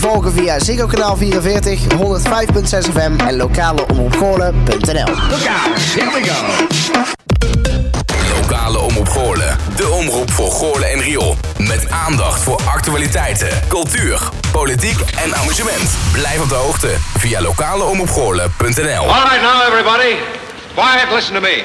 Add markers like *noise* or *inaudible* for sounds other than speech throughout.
te volgen via Ziggo kanaal 44, 105.6 FM en lokaleomroepgoorlen.nl. Here we go. Lokale Omroep Goorlen. De omroep voor Goorlen en Riool. Met aandacht voor actualiteiten, cultuur, politiek en amusement. Blijf op de hoogte via lokaleomroepgoorlen.nl All right, now, everybody. Quiet, listen to me.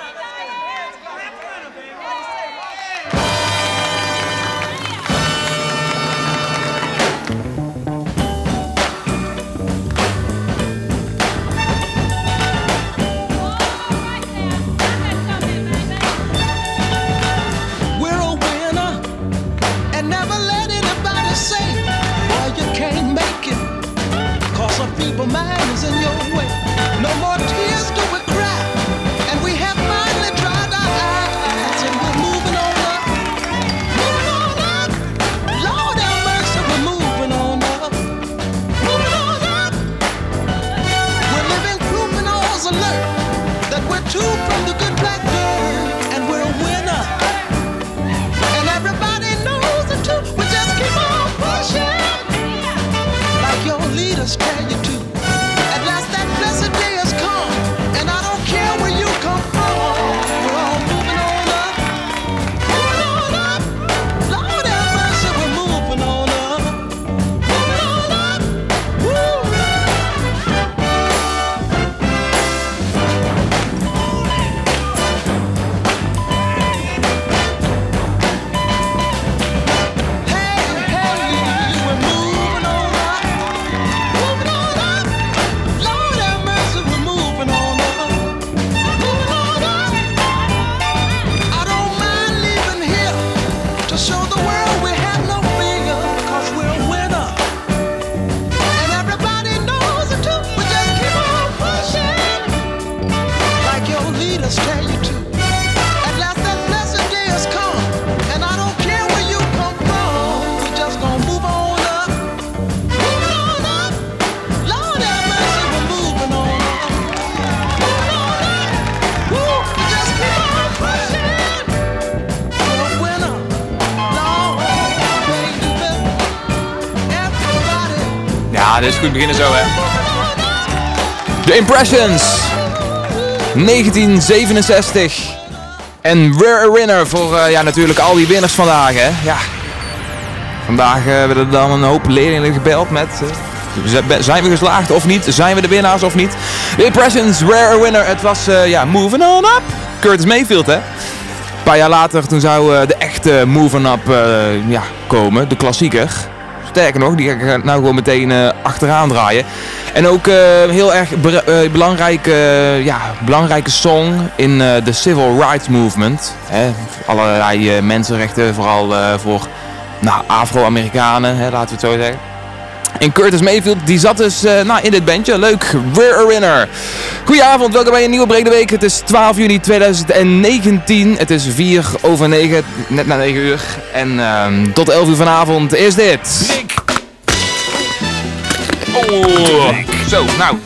Dit is goed beginnen zo, hè. The Impressions. 1967. En we're a winner voor eh, ja, natuurlijk al die winners vandaag, hè. Ja. Vandaag eh, werden er dan een hoop leerlingen gebeld met... eh, zijn we geslaagd of niet? Zijn we de winnaars of niet? The Impressions, we're a winner. Het was, ja, moving on up. Curtis Mayfield, hè. Een paar jaar later, toen zou de echte Moving Up ja, komen, de klassieker. Sterker nog, die ga ik nou gewoon meteen eh, achteraan draaien. En ook eh, heel erg eh, belangrijke, ja, belangrijke song in de Civil Rights Movement. Hè, allerlei mensenrechten, vooral voor nou, Afro-Amerikanen, laten we het zo zeggen. En Curtis Mayfield, die zat dus eh, nou, in dit bandje. Leuk, we're a winner. Goedenavond, welkom bij een nieuwe Break de Week. Het is 12 juni 2019. Het is 4 over 9, net na 9 uur. En ehm, tot 11 uur vanavond is dit. Oh, zo, nou.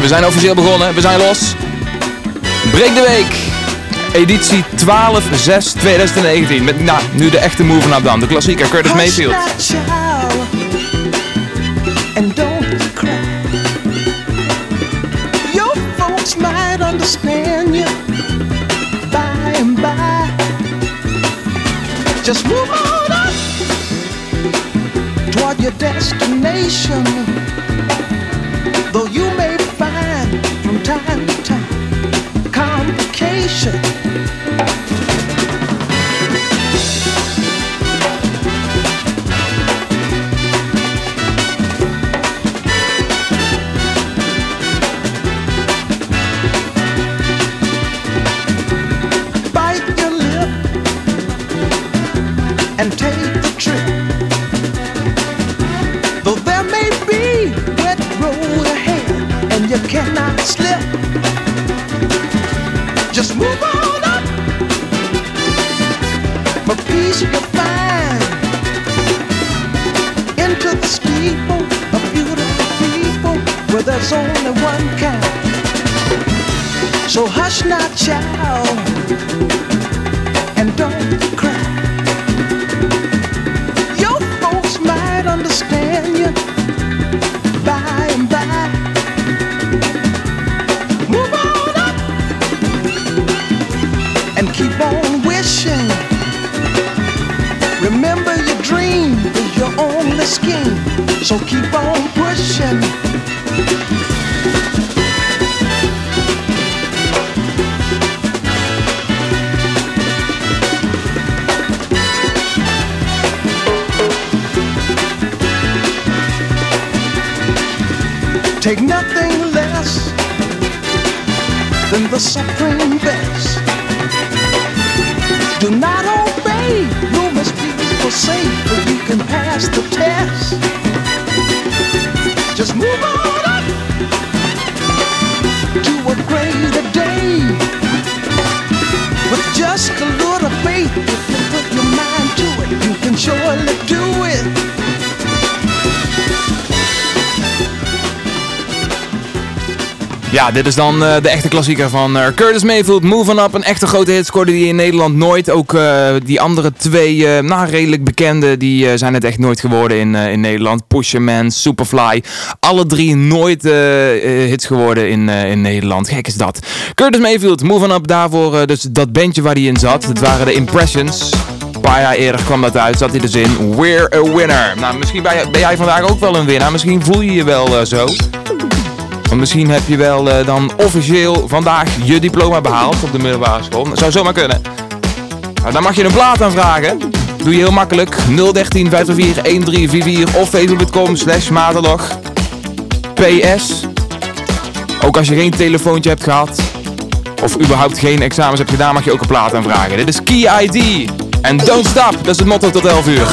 We zijn officieel begonnen, we zijn los. Break de Week. Editie 12-6-2019. Met nou, nu de echte move van dan. De klassieker Curtis Mayfield. And don't cry. Your folks might understand you by and by. Just move on up toward your destination. Though you may find from time to time complication. suffering. Dit is dan uh, de echte klassieker van uh, Curtis Mayfield, Move Up. Een echte grote hit scoorde die in Nederland nooit. Ook uh, die andere twee, nou redelijk bekende, die zijn het echt nooit geworden in, in Nederland. Pusherman, Superfly, alle drie nooit hits geworden in, in Nederland. Gek is dat. Curtis Mayfield, Move On Up, daarvoor dus dat bandje waar hij in zat. Het waren de Impressions. Een paar jaar eerder kwam dat uit, zat hij dus in We're a Winner. Nou, misschien ben jij vandaag ook wel een winnaar. Misschien voel je je wel zo. Want misschien heb je wel uh, dan officieel vandaag je diploma behaald op de middelbare school. Dat zou zomaar kunnen. Nou, dan mag je een plaat aanvragen. Doe je heel makkelijk. 013 504 1344 of facebook.com slash. PS. Ook als je geen telefoontje hebt gehad. Of überhaupt geen examens hebt gedaan, mag je ook een plaat aanvragen. Dit is Key ID. En don't stop. Dat is het motto tot 11 uur.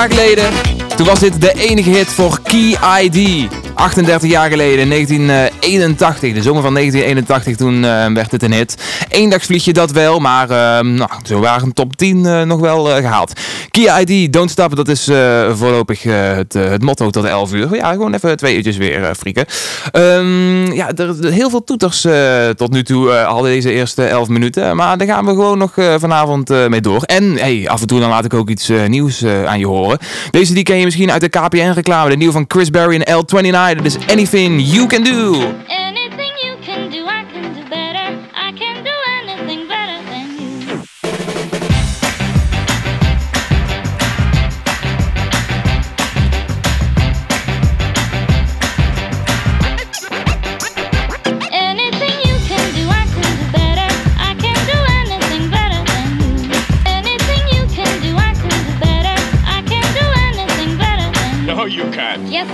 Jaar geleden, toen was dit de enige hit voor Key ID. 38 jaar geleden, 1981, de zomer van 1981, toen uh, werd het een hit. Eendagsvliegje dat wel, maar uh, nou, zo waren top 10 uh, nog wel gehaald. Kia ID, don't stop, dat is voorlopig het, het, motto tot 11 uur. Ja, gewoon even twee uurtjes weer frieken. Um, ja, er, er, heel veel toeters tot nu toe, al deze eerste 11 minuten. Maar daar gaan we gewoon nog vanavond mee door. En hey, af en toe dan laat ik ook iets nieuws aan je horen. Deze die ken je misschien uit de KPN reclame, de nieuwe van Chris Berry en L29. It is anything you can do.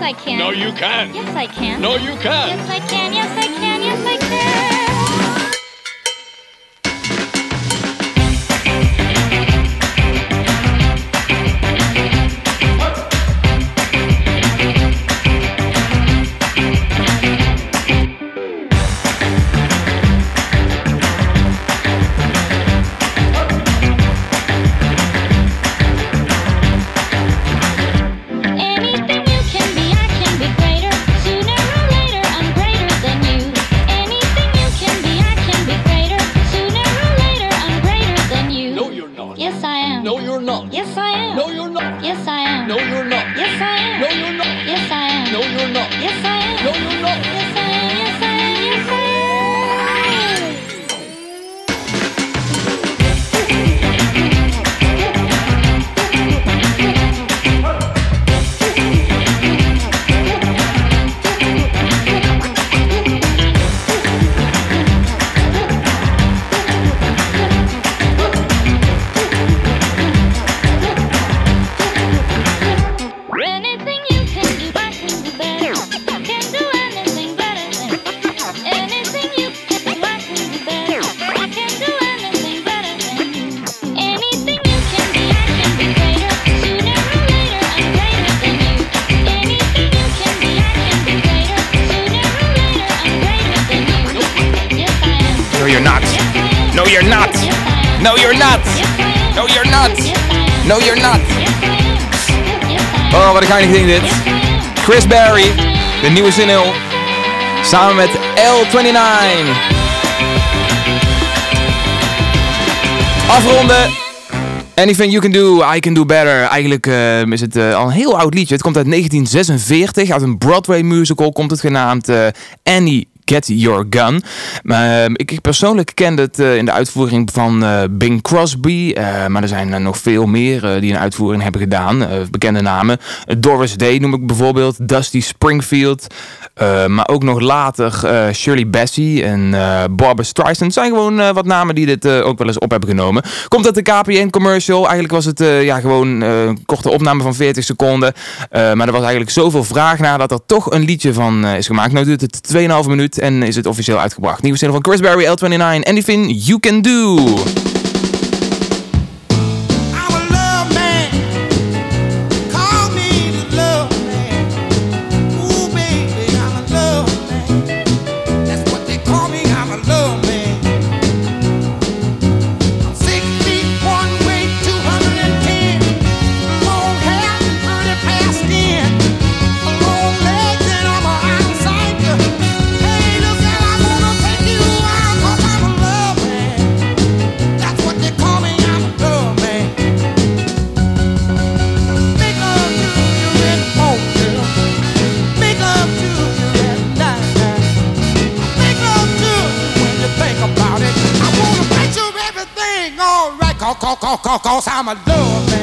I can. No, you can't. Yes, I can. No, you can't. Yes, I can. Yes, I Geinig ding dit. Chris Berry, de nieuwe single. Samen met L29. Afronden. Anything you can do, I can do better. Eigenlijk eh, is het eh, al een heel oud liedje. Het komt uit 1946. Uit een Broadway musical komt het genaamd eh, Annie Get Your Gun. Maar eh, ik persoonlijk kende het eh, in de uitvoering van eh, Bing Crosby. eh, maar er zijn nog veel meer die een uitvoering hebben gedaan. Bekende namen. Doris Day noem ik bijvoorbeeld. Dusty Springfield. maar ook nog later Shirley Bassey en Barbara Streisand. zijn gewoon wat namen die dit ook wel eens op hebben genomen. Komt uit de KPN commercial. Eigenlijk was het ja, gewoon een korte opname van 40 seconden. Maar er was eigenlijk zoveel vraag naar dat er toch een liedje van is gemaakt. Nou duurt het 2,5 minuut en is het officieel uitgebracht. Nieuwe single van Chris Berry, L29, Anything You Can Do. Cause, I'm a love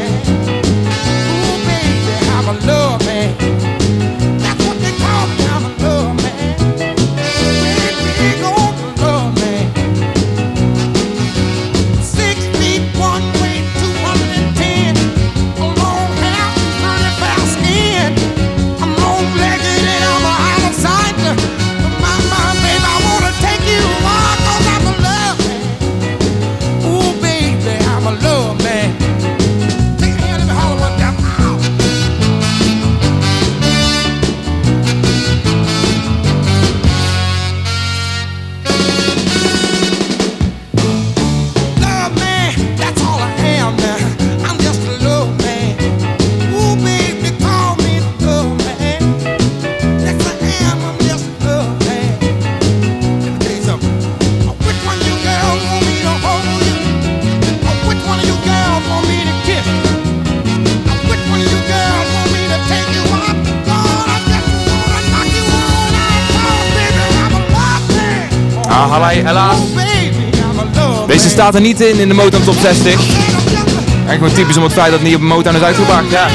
staat er niet in in de Motown Top 60. Eigenlijk gewoon typisch om het feit dat het niet op Motown is uitgebracht. Ja,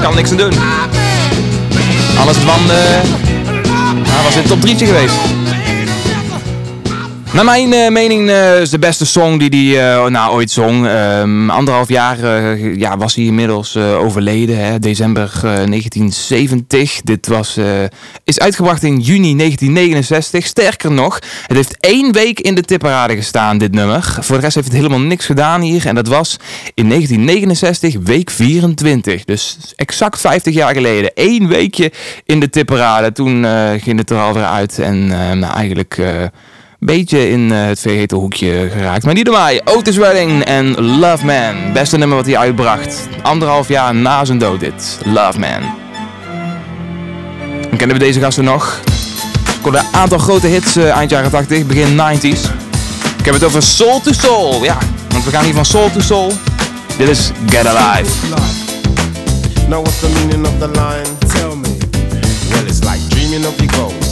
kan niks aan doen. Alles van, nou, was dit top 3 geweest. Naar mijn eh, mening eh, is de beste song die hij eh, nou, ooit zong. Ehm, anderhalf jaar ja, was hij inmiddels overleden, hè, december eh, 1970. Dit was, is uitgebracht in juni 1969. Sterker nog, het heeft één week in de tipparade gestaan, dit nummer. Voor de rest heeft het helemaal niks gedaan hier. En dat was in 1969, week 24. Dus exact 50 jaar geleden. Eén weekje in de tipparade. Toen ging het er alweer uit. En nou, eigenlijk... beetje in eh, het vergeten hoekje geraakt. Maar niet mij. Otis Redding en Love Man. Beste nummer wat hij uitbracht. Anderhalf jaar na zijn dood dit. Love Man. En kennen we deze gasten nog? Scoorde een aantal grote hits eh, eind jaren 80, begin 90s. Ik heb het over Soul to Soul. Ja, want we gaan hier van Soul to Soul. Dit is Get Alive. Know what's the meaning of the line? Tell me. Well, it's like dreaming of your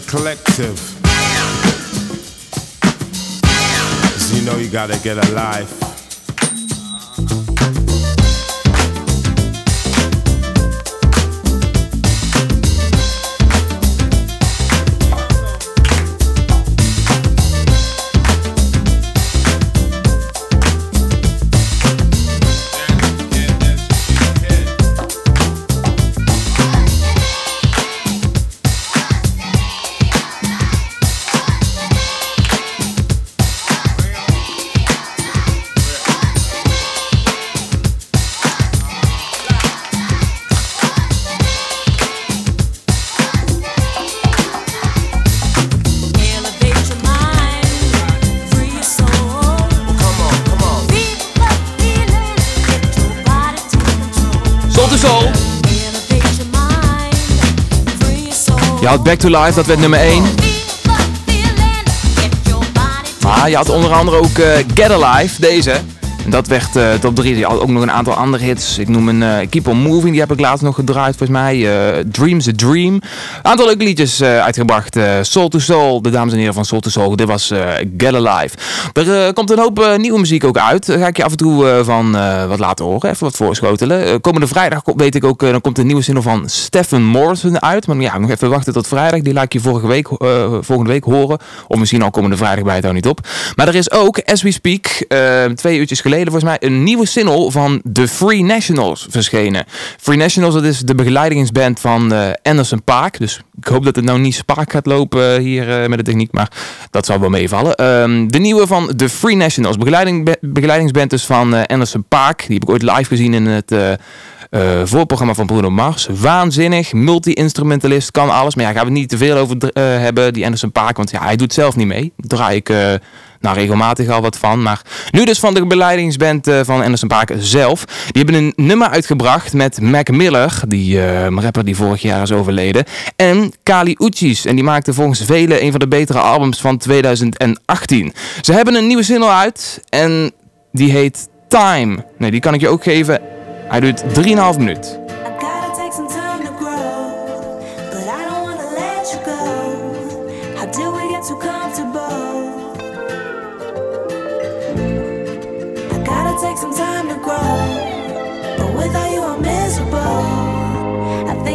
The collective. 'Cause you know you gotta get a life. Je had Back to Life, dat werd nummer 1. Maar je had onder andere ook eh, Get Alive, deze. Dat werd eh, top 3. Je had ook nog een aantal andere hits. Ik noem een eh, Keep On Moving, die heb ik laatst nog gedraaid volgens mij. Eh, Dreams a Dream. Een aantal leuke liedjes uitgebracht. Soul to Soul, de dames en heren van Soul to Soul. Dit was Get Alive. Er komt een hoop nieuwe muziek ook uit. Daar ga ik je af en toe van wat laten horen. Even wat voorschotelen. Komende vrijdag weet ik ook, dan komt een nieuwe single van Stephen Morrison uit. Maar ja, nog even wachten tot vrijdag. Die laat ik je vorige week, volgende week horen. Of misschien al komende vrijdag bij het ook niet op. Maar er is ook, as we speak, twee uurtjes geleden geleden volgens mij een nieuwe single van The Free Nationals verschenen. Free Nationals, dat is de begeleidingsband van eh, Anderson Paak. Dus ik hoop dat het nou niet spaak gaat lopen hier eh, met de techniek, maar dat zal wel meevallen. Ehm, de nieuwe van The Free Nationals, begeleiding, begeleidingsband dus van eh, Anderson Paak. Die heb ik ooit live gezien in het... eh, eh, voorprogramma van Bruno Mars. Waanzinnig, multi-instrumentalist, kan alles. Maar ja, gaan we niet te veel over eh, hebben, die Anderson Paak. Want ja, hij doet zelf niet mee. Draai ik eh, nou, regelmatig al wat van. Maar nu dus van de begeleidingsband eh, van Anderson Paak zelf. Die hebben een nummer uitgebracht met Mac Miller. Die eh, rapper die vorig jaar is overleden. En Kali Uchis. En die maakte volgens velen een van de betere albums van 2018. Ze hebben een nieuwe single uit. En die heet Time. Nee, die kan ik je ook geven. Hij duurt 3,5 minuut.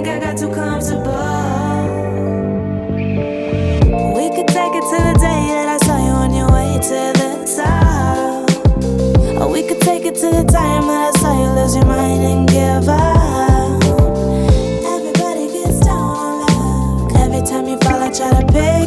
Think I got too comfortable. We could take it to the day that I saw you on your way to the top. Or we could take it to the time that I saw you lose your mind and give up. Everybody gets down on luck. Every time you fall, I try to pick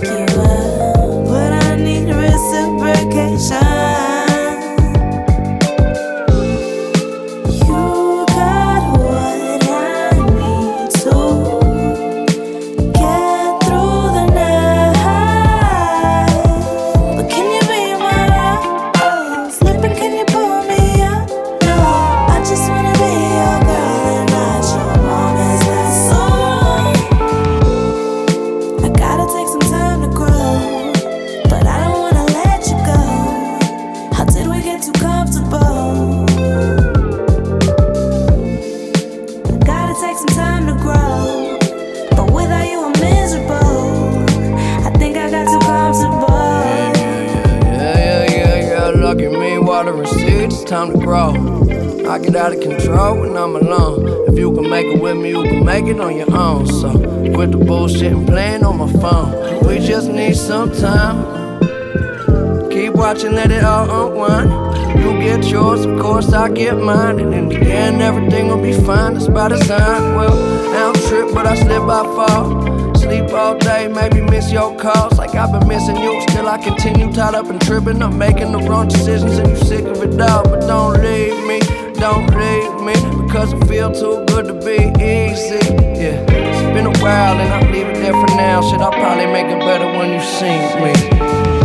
up and tripping. I'm making the wrong decisions, and you sick of it all. But don't leave me, don't leave me, because it feel too good to be easy. Yeah, it's been a while, and I'll leave it there for now. Shit, I'll probably make it better when you see me.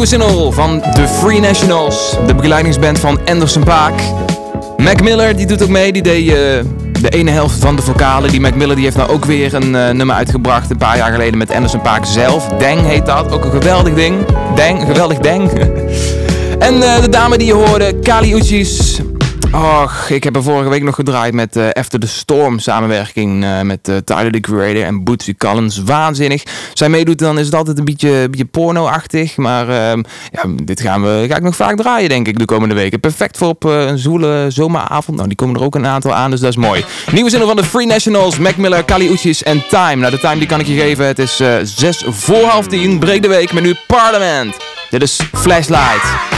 Nieuwe single van The Free Nationals, de begeleidingsband van Anderson Paak. Mac Miller die doet ook mee, die deed eh, de ene helft van de vocalen. Die Mac Miller die heeft nou ook weer een eh, nummer uitgebracht een paar jaar geleden met Anderson Paak zelf. Dang heet dat, ook een geweldig ding. Dang, geweldig dang. *laughs* en eh, de dame die je hoorde, Kali Uchis. Och, ik heb er vorige week nog gedraaid met eh, After the Storm samenwerking eh, met eh, Tyler the Creator en Bootsy Collins. Waanzinnig. Zij meedoet dan is het altijd een beetje, porno-achtig. Maar ehm, ja, dit gaan we, ga ik nog vaak draaien denk ik de komende weken. Perfect voor op een zoele zomeravond. Nou, die komen er ook een aantal aan, dus dat is mooi. Nieuwe zinnen van de Free Nationals, Mac Miller, Kali Uchis en Time. Nou, de time die kan ik je geven. Het is zes voor half tien, breek de week met nu Parliament. Dit is. Flashlight.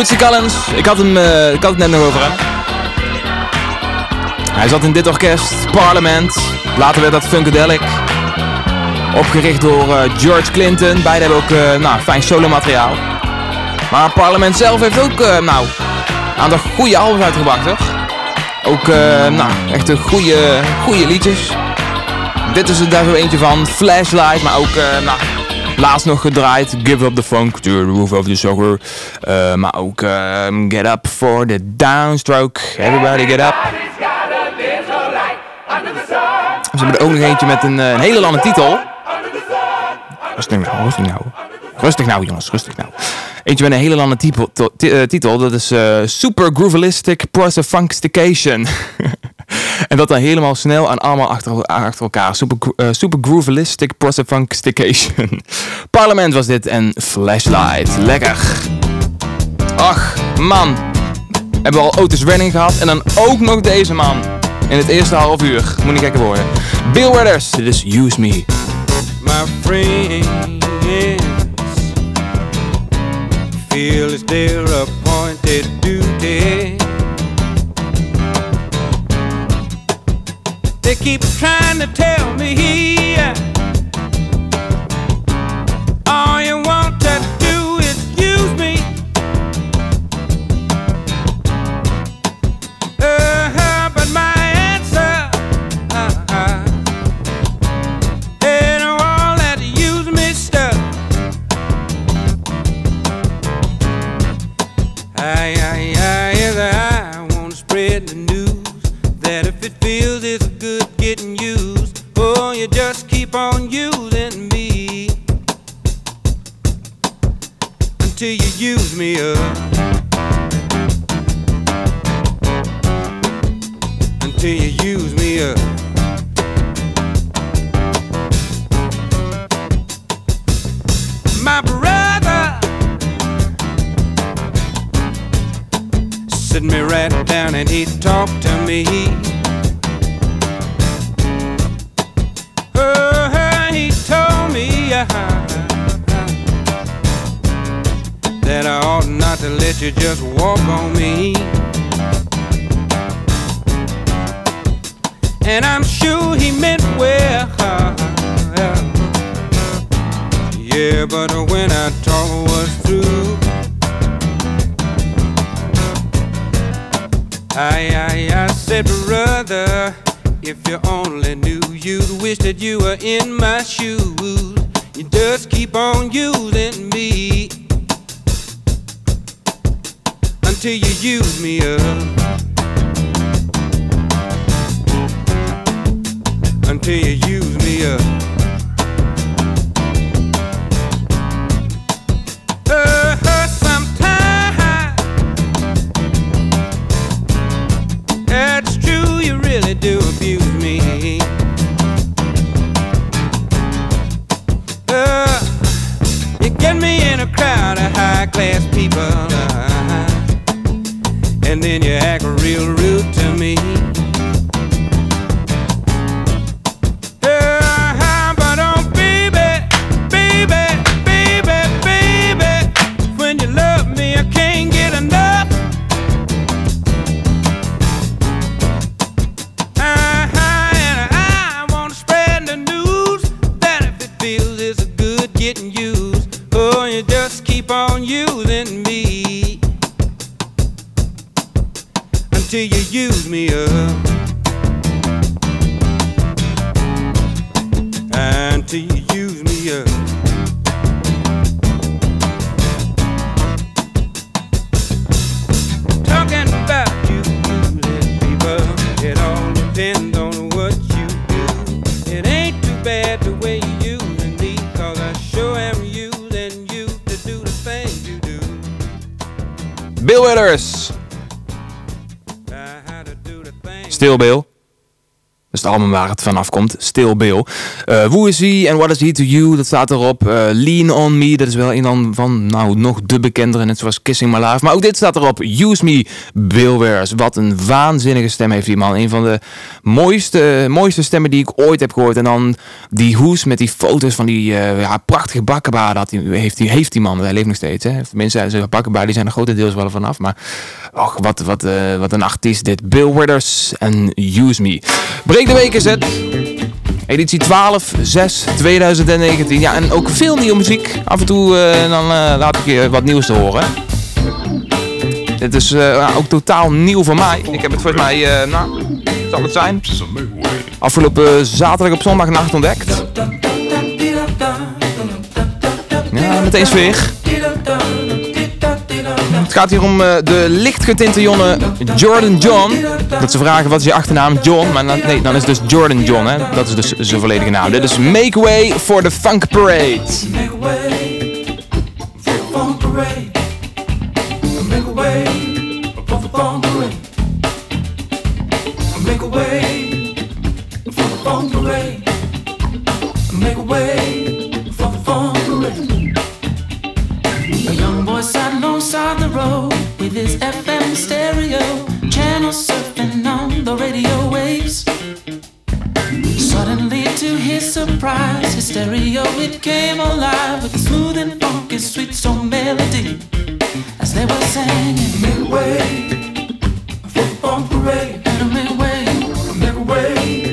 Bootsy Collins, ik had, hem, eh, ik had het net nog over hem. Hij zat in dit orkest, Parliament. Later werd dat Funkadelic. Opgericht door eh, George Clinton. Beiden hebben ook eh, nou, fijn solo materiaal. Maar Parliament zelf heeft ook nou, een aantal goede albums uitgebracht hoor. Ook nou, echt goede, goede liedjes. Dit is er daar zo eentje van. Flashlight, maar ook nou, laatst nog gedraaid. Give Up the Funk, to the Roof of the Soccer. Eh, maar ook ehm, Get Up for the Downstroke. Everybody get up. Ze hebben er ook nog eentje met een, eh, een hele lange titel. Rustig nou, rustig nou. Rustig nou jongens, rustig nou. Eentje met een hele lange eh, titel. Dat is eh, Super Groovelistic Funkistication. *laughs* en dat dan helemaal snel en allemaal achter, achter elkaar. Super, eh, super Groovelistic Funkistication. *laughs* Parlement was dit en Flashlight. Lekker. Ach, man. Hebben we al Otis Redding gehad en dan ook nog deze man. In het eerste half uur. Moet niet gekker worden. Bill Withers, dit is Use Me. my friends feel it's their appointed duty. They keep trying to tell me keep on using me until you use me up. Until you use me up. My brother sitting me right down and he talked to me. Uh-huh, uh-huh, that I ought not to let you just walk on me. And I'm sure he meant well. Uh-huh, yeah, but when I talk was through, I, I, I said, brother, if you only knew, you'd wish that you were in my shoes. You just keep on using me until you use me up. Until you use me up. Dat is het album waar het vanaf komt. Still Bill. Uh, Who is he and what is he to you? Dat staat erop. Uh, Lean on me. Dat is wel een van nou nog de bekendere. Net zoals Kissing My Life. Maar ook dit staat erop. Use me Bill. Wat een waanzinnige stem heeft die man. Een van de mooiste, mooiste stemmen die ik ooit heb gehoord. En dan die hoes met die foto's van die uh, ja, prachtige bakkenbaarden. Heeft die, heeft die man. Hij leeft nog steeds. Hè? Tenminste, zijn bakkenbaarden die zijn er grotendeels wel vanaf. Maar och, wat, wat, wat een artiest dit. Bill Withers en Use Me. Breek de week is het. Editie 12, 6, 2019. Ja, en ook veel nieuwe muziek. Af en toe uh, dan uh, laat ik je wat nieuws te horen. Dit is uh, ook totaal nieuw voor mij. Ik heb het volgens mij, nou, zal het zijn? Afgelopen zaterdag op zondagnacht ontdekt. Ja, meteen sfeer. Het gaat hier om uh, de lichtgetinte jongen Jordan John. Dat ze vragen wat is je achternaam John, maar nee, dan is het dus Jordan John, hè? Dat is dus zijn volledige naam. Dit is Make Way for the Funk Parade. Make way for the funk parade. With his FM stereo, channel surfing on the radio waves. Suddenly, to his surprise, his stereo it came alive with a smooth and funky, sweet soul melody. As they were singing, make way for the funk parade, and make way,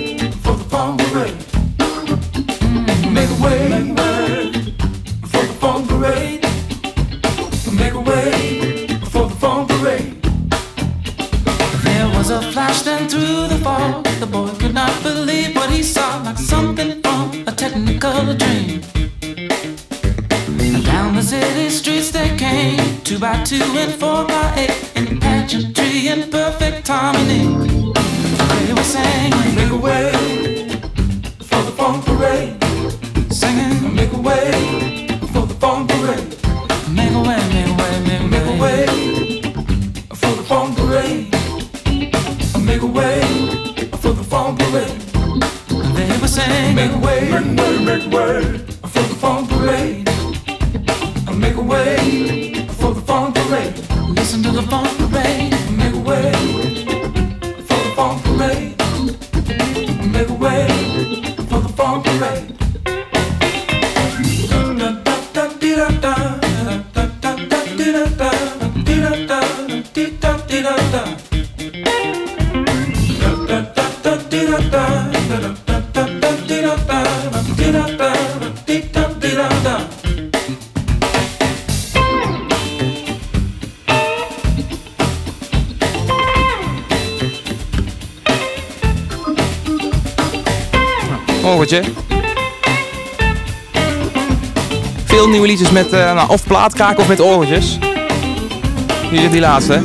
flash then through the fog. The boy could not believe what he saw, like something from a technical dream. And down the city streets they came, two by two and four by eight, in pageantry and perfect harmony. They were singing, make a way for the funk parade. Singing, make a way, Mermaid Way. Nieuwe liedjes met eh, nou, of plaatkraken of met orgeltjes. Hier is die laatste.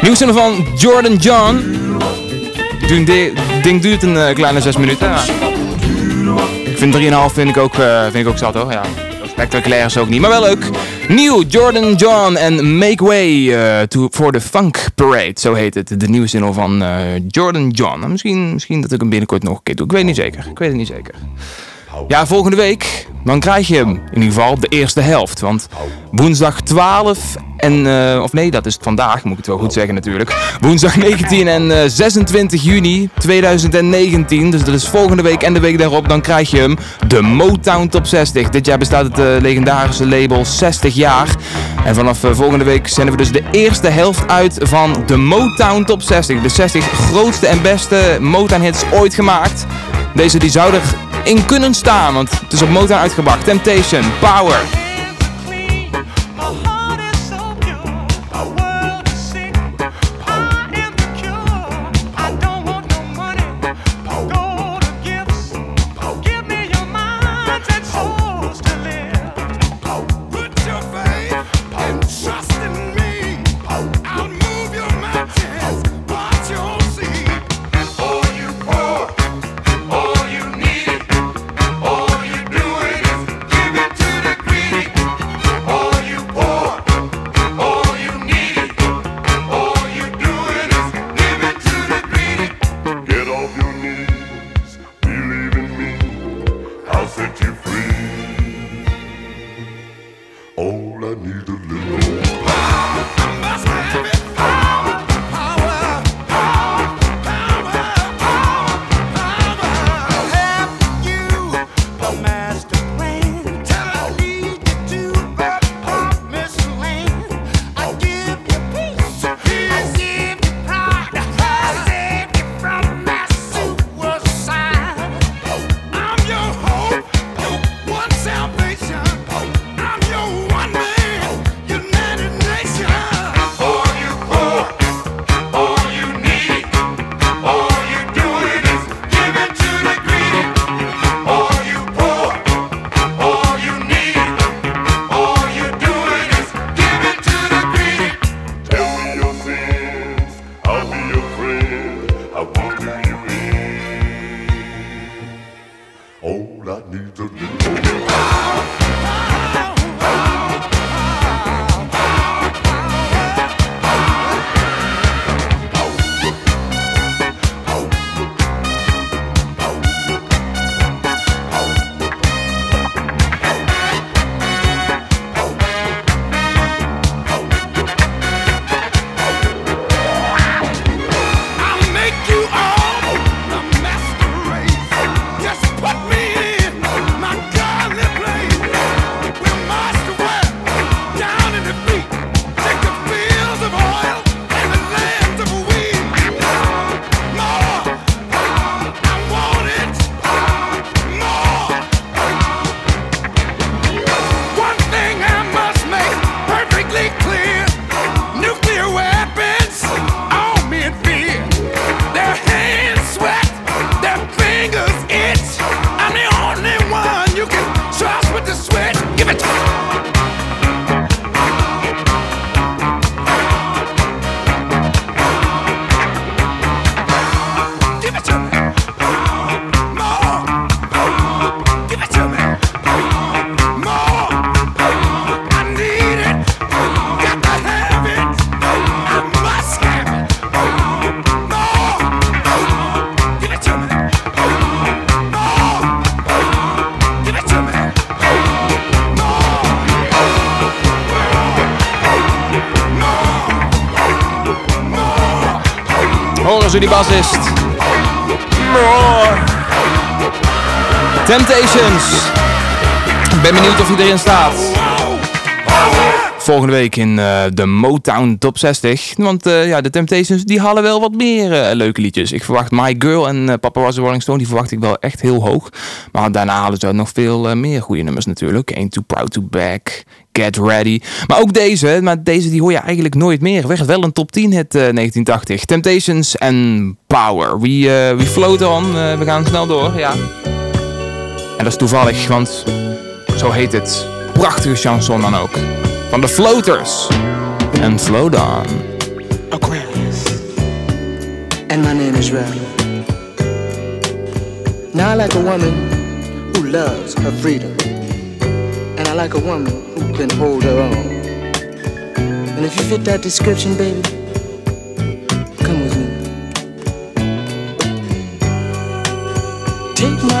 Nieuws van Jordan John. Het ding duurt een eh, kleine 6 minuten. Ik vind 3,5 vind ook, eh, vind ik ook zat hoor. Ja. Spectaculair is ook niet, maar wel leuk. Nieuw Jordan John en Make Way to, for the Funk Parade. Zo heet het. De nieuwe single van Jordan John. Nou, misschien, misschien dat ik hem binnenkort nog een keer doe. Ik weet niet zeker. Ik weet het niet zeker. Ja, volgende week, dan krijg je hem in ieder geval de eerste helft. Want woensdag 12 en, eh, of nee, dat is vandaag, moet ik het wel goed zeggen natuurlijk. Woensdag 19 en eh, 26 juni 2019, dus dat is volgende week en de week daarop, dan krijg je hem, de Motown Top 60. Dit jaar bestaat het eh, legendarische label 60 jaar. En vanaf volgende week zenden we dus de eerste helft uit van de Motown Top 60. De 60 grootste en beste Motown hits ooit gemaakt. Deze die zou erin kunnen staan, want het is op Motown uitgebracht. Temptation, Power. Need Die bassist? Temptations. Ik ben benieuwd of hij erin staat. Volgende week in eh, de Motown Top 60. Want eh, ja, de Temptations die halen wel wat meer eh, leuke liedjes. Ik verwacht My Girl en Papa Was a Rolling Stone. Die verwacht ik wel echt heel hoog. Maar daarna halen ze nog veel meer goede nummers natuurlijk. Ain't Too Proud To Back. Get Ready. Maar ook deze. Maar deze die hoor je eigenlijk nooit meer. Werd wel een top 10 hit eh, 1980. Temptations en Power. Wie, eh wie float on? Eh, we gaan snel door. Ja. En dat is toevallig, want zo heet het. Prachtige chanson dan ook. Van de Floaters. En Float On. Aquarius. And my name is Rel. Now I like a woman who loves her freedom. And I like a woman can hold her own. And if you fit that description, baby, come with me. Take my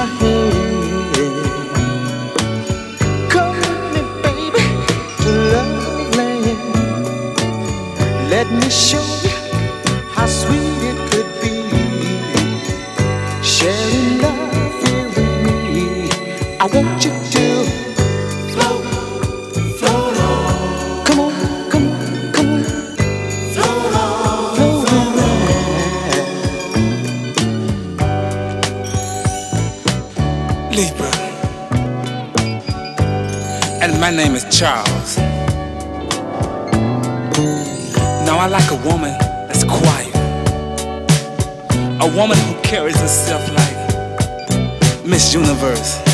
herself like Miss Universe.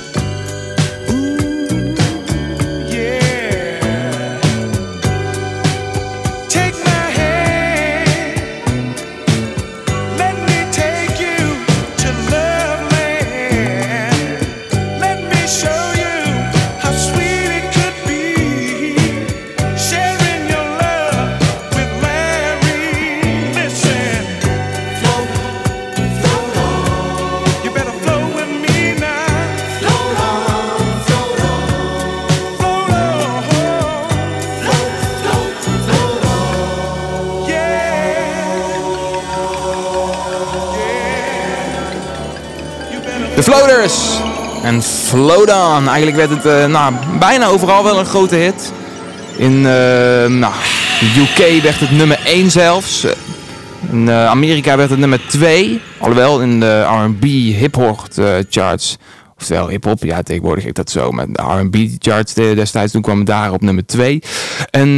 On. Eigenlijk werd het eh, nou, bijna overal wel een grote hit. In eh, nou, UK werd het nummer 1 zelfs. In eh, Amerika werd het nummer 2. Alhoewel in de R&B hip-hop charts Oftewel hip-hop, ja, tegenwoordig heet dat zo. Met de RB charts de- destijds, toen kwam het daar op nummer 2. En eh,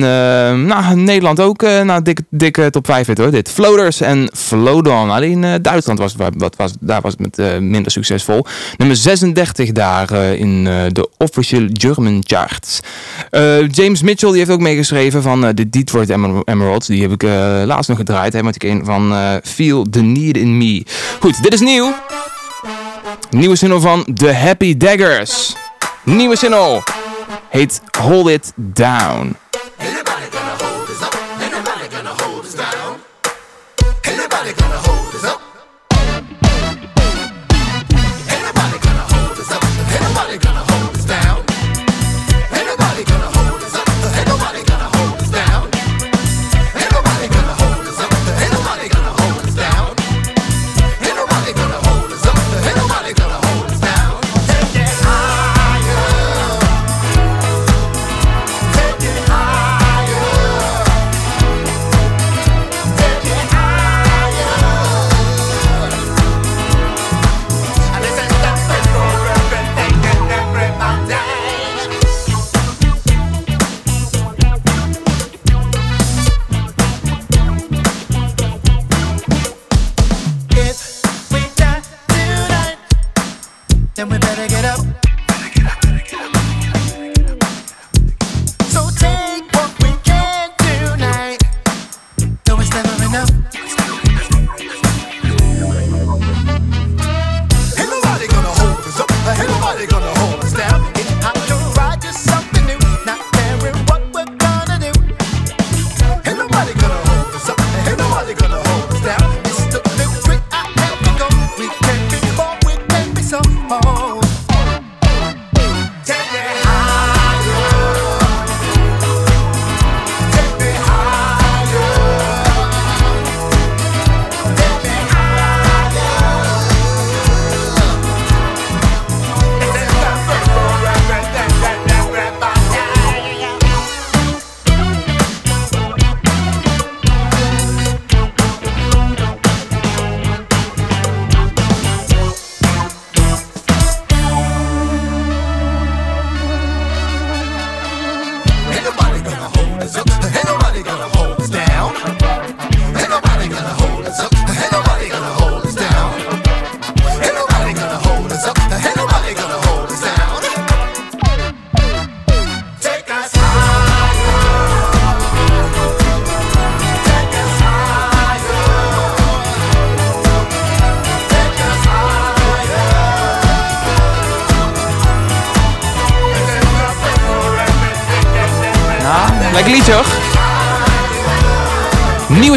nou, Nederland ook, eh nou, dikke, dikke top 5 hit hoor. Dit Floaters en Float On. Alleen eh, Duitsland was, wat was, daar was het met, minder succesvol. Nummer 36 daar in de official German charts. James Mitchell die heeft ook meegeschreven van de Detroit Emer- Emeralds. Die heb ik laatst nog gedraaid. Hè, met ik een van Feel the Need in Me. Goed, dit is nieuw. Nieuwe single van The Happy Daggers. Nieuwe single heet Hold It Down.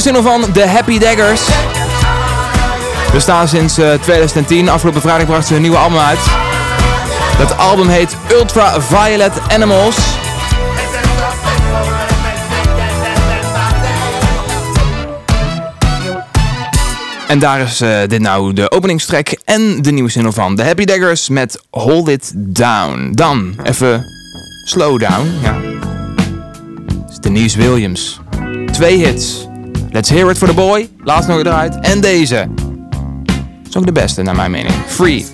Single van The Happy Daggers. We staan sinds eh, 2010. Afgelopen vrijdag brachten ze een nieuwe album uit. Dat album heet Ultra Violet Animals. En daar is eh, dit nou de openingstrack en de nieuwe single van The Happy Daggers met Hold It Down. Dan even Slow Down. Ja. Denise Williams. Twee hits. Let's Hear It For The Boy, laatst nog gedraaid. En deze. Is ook de beste naar mijn mening. Free.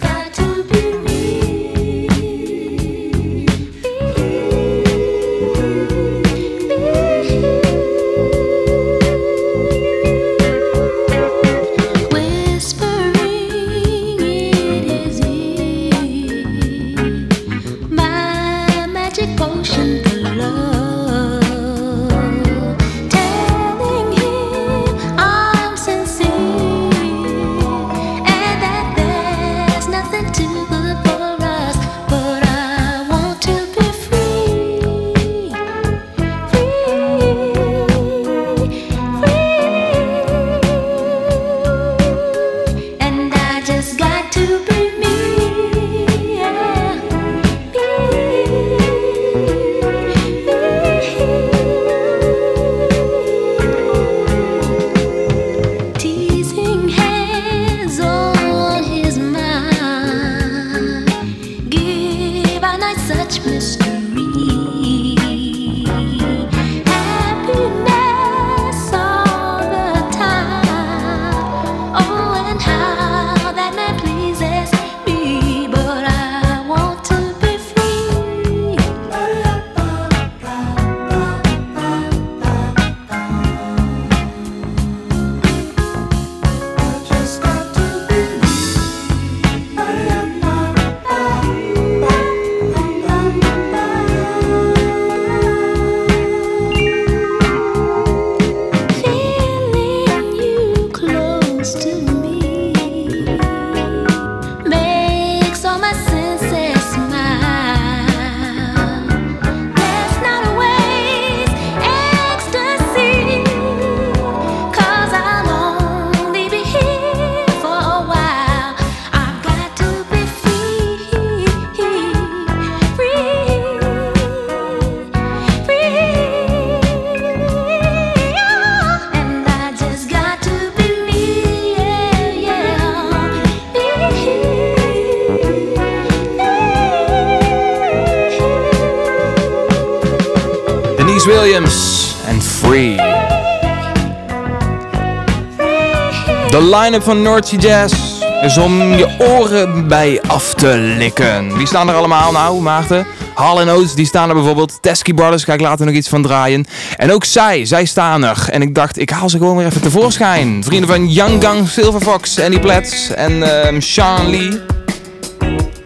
De line-up van North Jazz is om je oren bij af te likken. Wie staan er allemaal nou, Maarten? Hall Oates, die staan er bijvoorbeeld. Teskey Brothers, ga ik later nog iets van draaien. En ook zij, zij staan er. En ik dacht, ik haal ze gewoon weer even tevoorschijn. Vrienden van Young Gang, Silver Fox, Annie Plats en ehm, Sean Lee.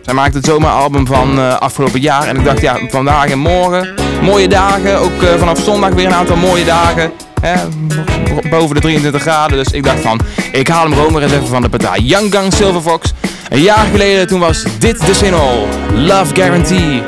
Zij maakte het zomeralbum van eh, afgelopen jaar. En ik dacht, ja, vandaag en morgen. Mooie dagen. Ook eh, vanaf zondag weer een aantal mooie dagen. Boven de 23 graden. Dus ik dacht van, ik haal hem gewoon eens even van de partij. Young Gang Silver Fox. Een jaar geleden, toen was dit de single. Love Guarantee.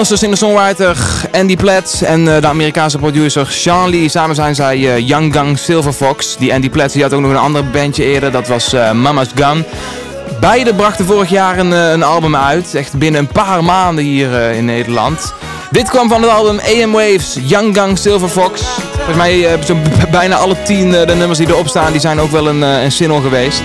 Engelse singer-songwriter Andy Platt en eh, de Amerikaanse producer Sean Lee. Samen zijn zij eh, Young Gang Silver Fox. Die Andy Platt die had ook nog een ander bandje eerder, dat was eh, Mama's Gun. Beide brachten vorig jaar een, een album uit, echt binnen een paar maanden hier in Nederland. Dit kwam van het album AM Waves, Young Gang Silver Fox. Volgens mij zo b- bijna alle tien de nummers die erop staan, die zijn ook wel een, een single geweest.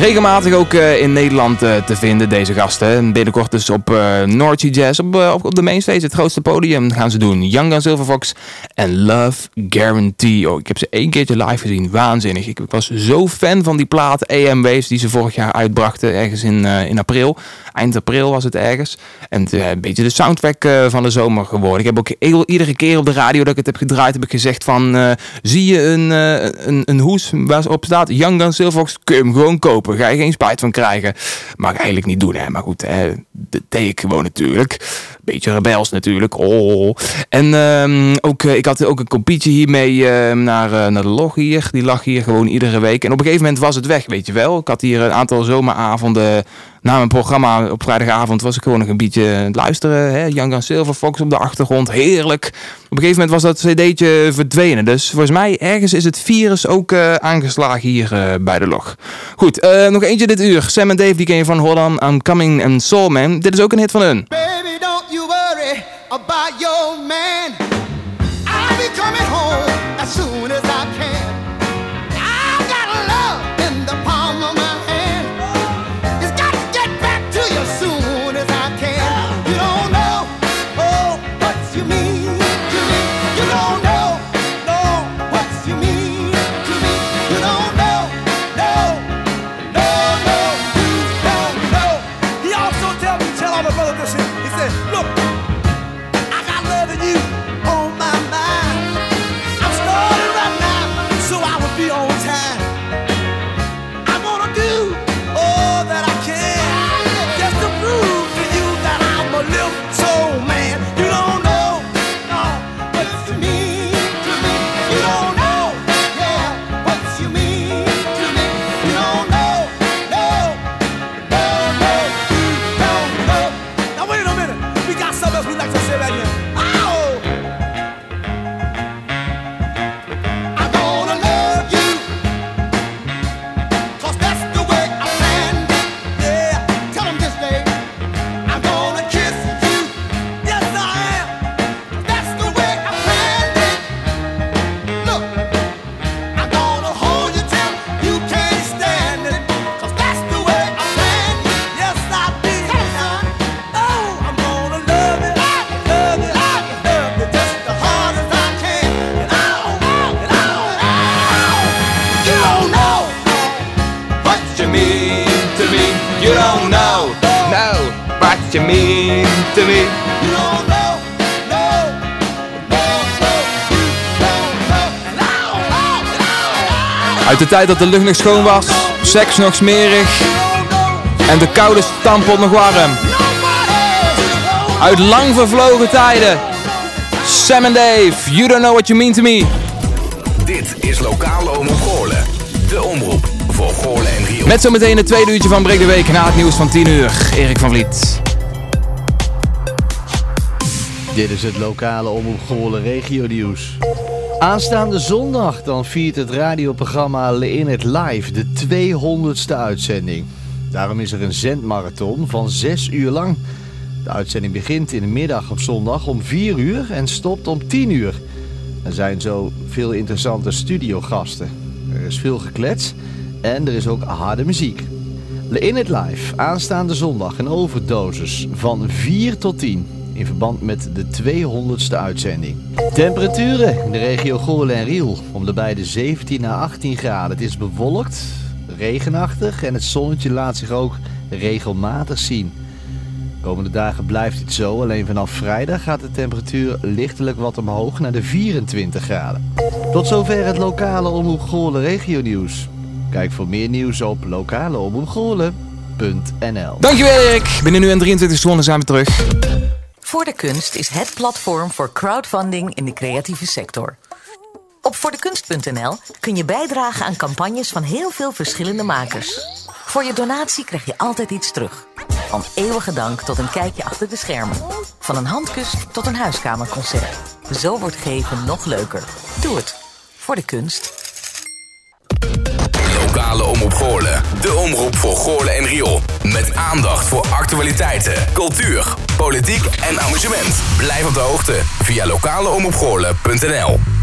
Regelmatig ook eh, in Nederland eh, te vinden, deze gasten. Binnenkort dus op North Sea Jazz, op, eh, op, de mainstage, het grootste podium, gaan ze doen. Young Silverfox en Love Guarantee. Oh, ik heb ze één keertje live gezien, waanzinnig. Ik was zo fan van die plaat Waves die ze vorig jaar uitbrachten, ergens in, eh, in april. Eind april was het ergens. En eh, een beetje de soundtrack eh, van de zomer geworden. Ik heb ook heel- iedere keer op de radio dat ik het heb gedraaid, heb ik gezegd van... zie je een, een, een hoes waarop staat Young Gun Silverfox, kun je hem gewoon kopen. Ga je geen spijt van krijgen. Mag eigenlijk niet doen, hè. Maar goed, hè, dat deed ik gewoon natuurlijk. Beetje rebels natuurlijk. Oh. En ehm, ook, ik had ook een kopietje hiermee eh, naar, eh, naar de log hier. Die lag hier gewoon iedere week. En op een gegeven moment was het weg, weet je wel. Ik had hier een aantal zomeravonden na mijn programma op vrijdagavond was ik gewoon nog een beetje aan het luisteren. Hè? Young Gun Silver Fox op de achtergrond. Heerlijk. Op een gegeven moment was dat cd'tje verdwenen. Dus volgens mij ergens is het virus ook eh, aangeslagen hier bij de log. Goed, nog eentje dit uur. Sam en Dave, die ken je van Hold On, I'm Coming and Soul Man. Dit is ook een hit van hun. Baby, don't you worry. Soon tijd dat de lucht nog schoon was, seks nog smerig en de koude stamppot nog warm. Uit lang vervlogen tijden. Sam en Dave, you don't know what you mean to me. Dit is Lokale Omroep Goorlen. De omroep voor Goorlen en Rio. Met zometeen het tweede uurtje van Breek de Week na het nieuws van 10 uur. Erik van Vliet. Dit is het lokale Omroep Goorlen regio nieuws. Aanstaande zondag dan viert het radioprogramma In It Live de 200ste uitzending. Daarom is er een zendmarathon van 6 uur lang. De uitzending begint in de middag op zondag om 4 uur en stopt om 10 uur. Er zijn zo veel interessante studiogasten. Er is veel geklets en er is ook harde muziek. In It Live, aanstaande zondag een overdosis van 4 tot 10 in verband met de 200ste uitzending. Temperaturen in de regio Goorlen en Riel om de beide 17 naar 18 graden. Het is bewolkt, regenachtig en het zonnetje laat zich ook regelmatig zien. De komende dagen blijft het zo, alleen vanaf vrijdag gaat de temperatuur lichtelijk wat omhoog naar de 24 graden. Tot zover het lokale Omroep Goorlen regio nieuws. Kijk voor meer nieuws op lokaleomroepgoorlen.nl Dankjewel Erik. Binnen nu en 23 seconden zijn we terug. Voor de Kunst is het platform voor crowdfunding in de creatieve sector. Op voordekunst.nl kun je bijdragen aan campagnes van heel veel verschillende makers. Voor je donatie krijg je altijd iets terug. Van eeuwige dank tot een kijkje achter de schermen. Van een handkus tot een huiskamerconcert. Zo wordt geven nog leuker. Doe het. Voor de kunst. Lokale Omroep Goorlen. De omroep voor Goorlen en Riool. Met aandacht voor actualiteiten, cultuur, politiek en amusement. Blijf op de hoogte via lokaleomroepgoorlen.nl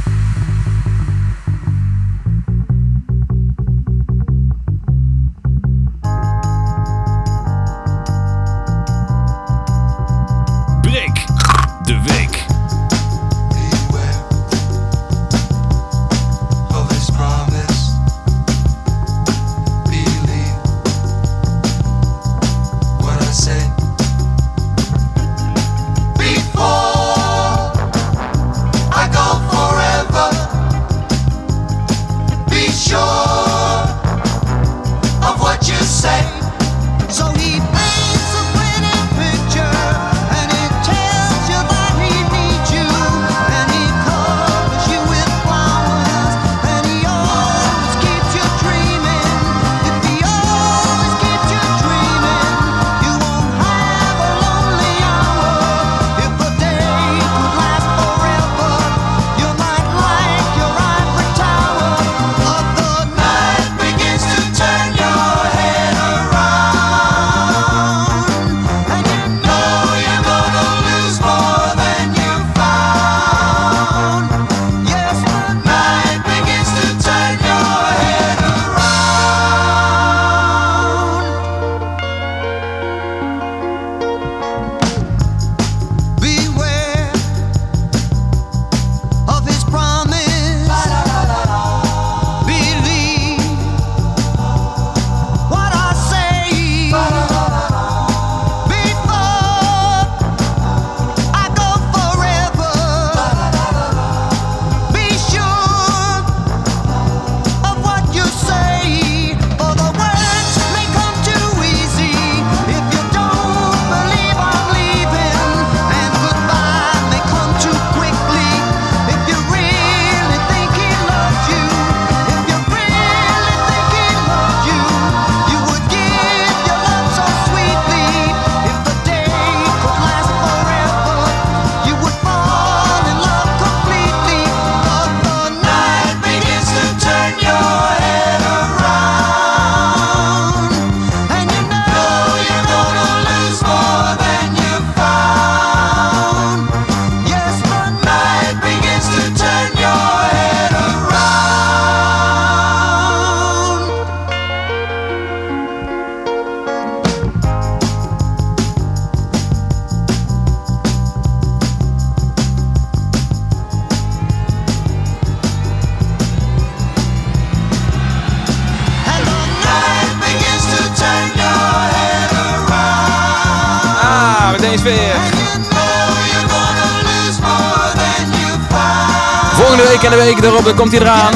erop, dan komt hij eraan.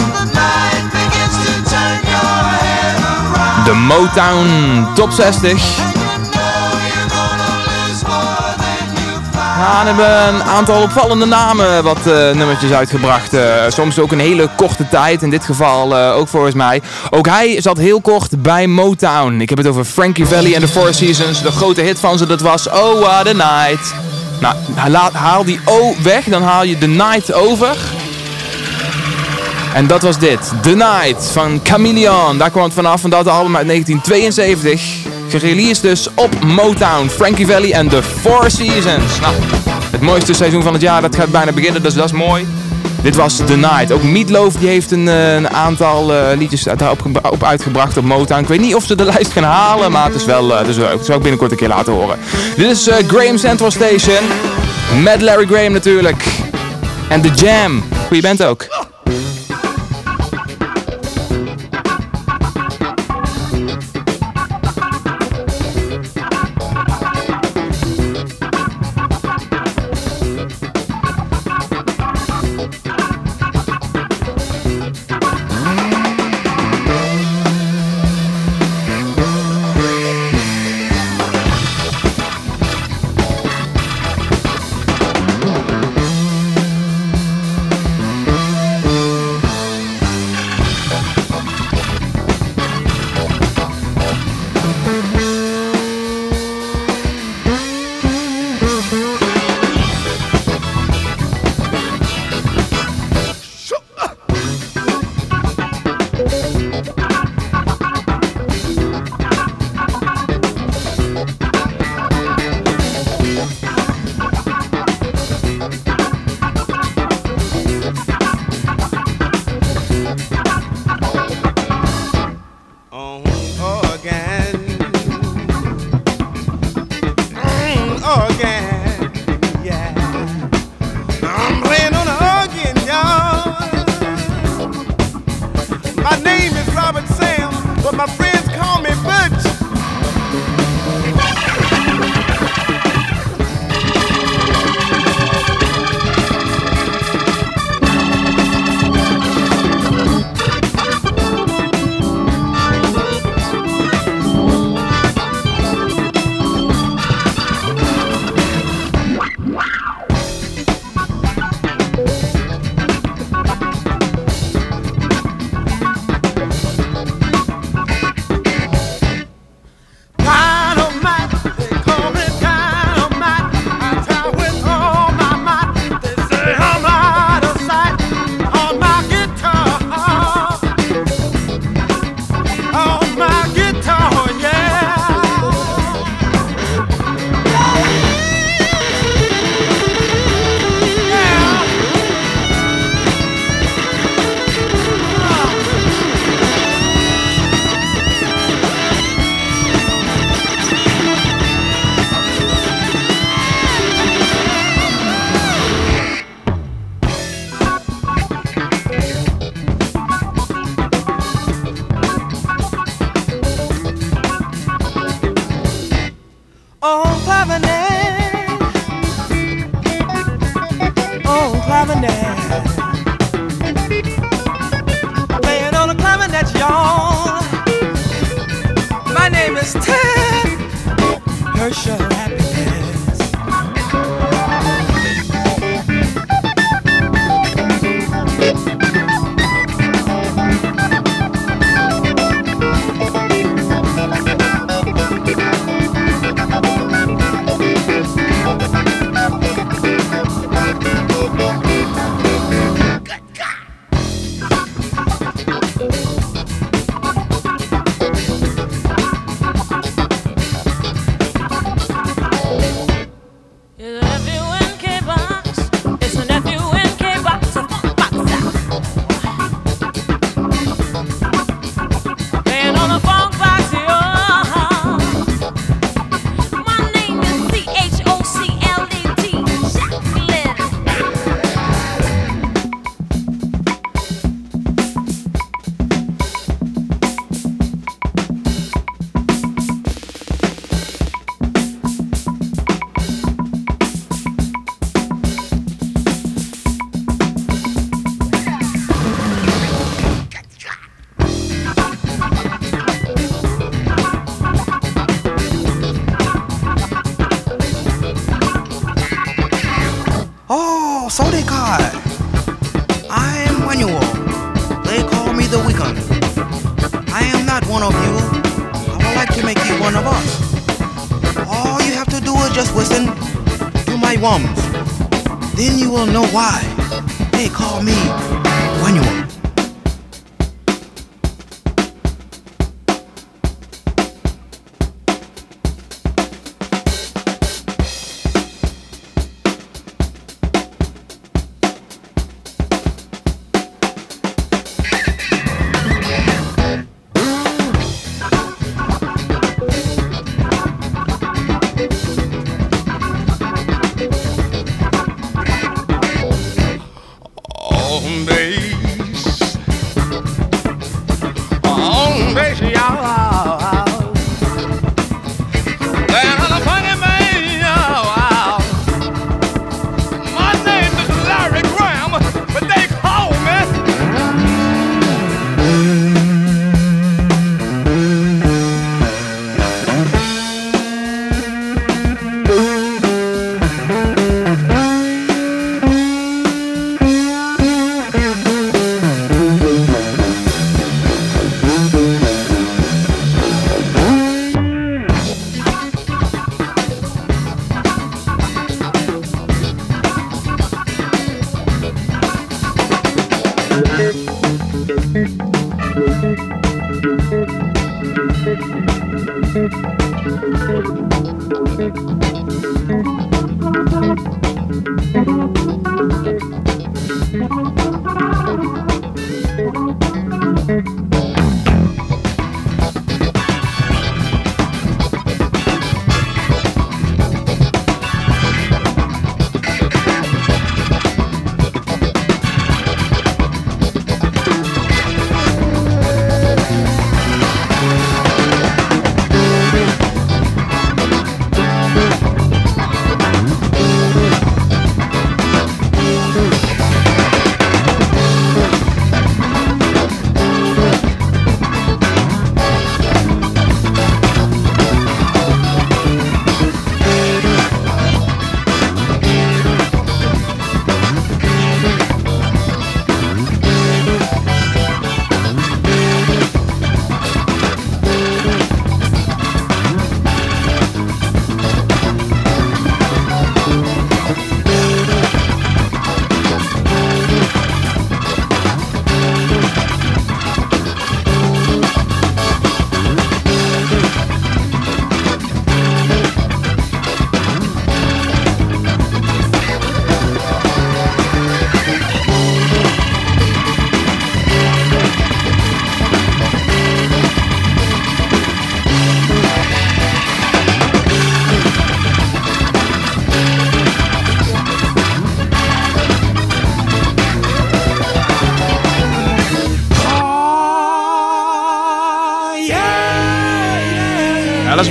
De Motown Top 60. Ja, en hebben een aantal opvallende namen wat eh, nummertjes uitgebracht. Eh, soms ook een hele korte tijd, in dit geval eh, ook volgens mij. Ook hij zat heel kort bij Motown. Ik heb het over Frankie Valli en de Four Seasons. De grote hit van ze, dat was Oh What a Night. Nou, haal die O weg, dan haal je The Night over. En dat was dit. The Night van Chameleon. Daar kwam het vanaf van dat album uit 1972. Gereleased dus op Motown. Frankie Valli en The Four Seasons. Nou, het mooiste seizoen van het jaar, dat gaat bijna beginnen, dus dat is mooi. Dit was The Night. Ook Meatloaf die heeft een, eh, een aantal eh, liedjes daarop op uitgebracht op Motown. Ik weet niet of ze de *laughs* lijst gaan halen, maar het is wel, eh, dus, zal ik binnenkort een keer laten horen. Dit is Graham Central Station. Met Larry Graham natuurlijk. En The Jam. Goeie band ook. Oh, so they call. I am Manuel. They call me the Wiccan. I am not one of you. I would like to make you one of us. All you have to do is just listen to my wums. Then you will know why they call me Manuel.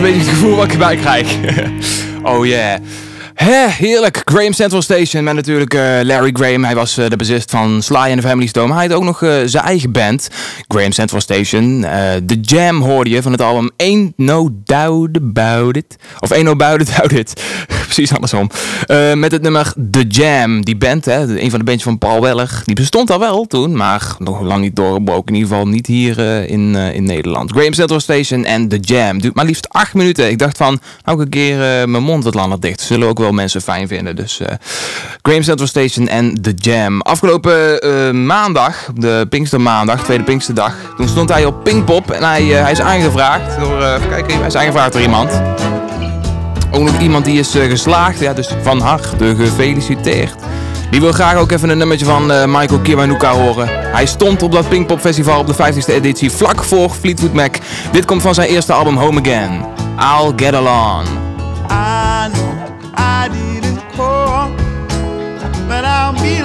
Een beetje het gevoel wat ik erbij krijg. *laughs* oh yeah. Heerlijk. Graham Central Station met natuurlijk eh, Larry Graham. Hij was eh, de bassist van Sly and the Family Stone. Hij had ook nog eh, zijn eigen band. Graham Central Station. The Jam hoorde je van het album Ain't No Doubt About It. Of Ain't No About Doubt It. Precies andersom. Eh, met het nummer The Jam. Die band, hè, een van de bandjes van Paul Weller. Die bestond al wel toen, maar nog lang niet doorgebroken. In ieder geval niet hier eh, in, eh, in Nederland. Graham Central Station en The Jam. Duurt maar liefst acht minuten. Ik dacht van, nou ik een keer mijn mond wat langer dicht. Zullen ook wel mensen fijn vinden. Dus Graham Central Station en The Jam. Afgelopen maandag, de Pinkstermaandag, tweede Pinksterdag. Toen stond hij op Pinkpop en hij, hij is aangevraagd door, even kijken, hij is aangevraagd door iemand. Ook nog iemand die is eh, geslaagd. Ja, dus van harte gefeliciteerd. Die wil graag ook even een nummertje van eh, Michael Kiwanuka horen. Hij stond op dat Pinkpop Festival op de 50ste editie vlak voor Fleetwood Mac. Dit komt van zijn eerste album Home Again. I'll Get Along. I know I didn't call, but I'll be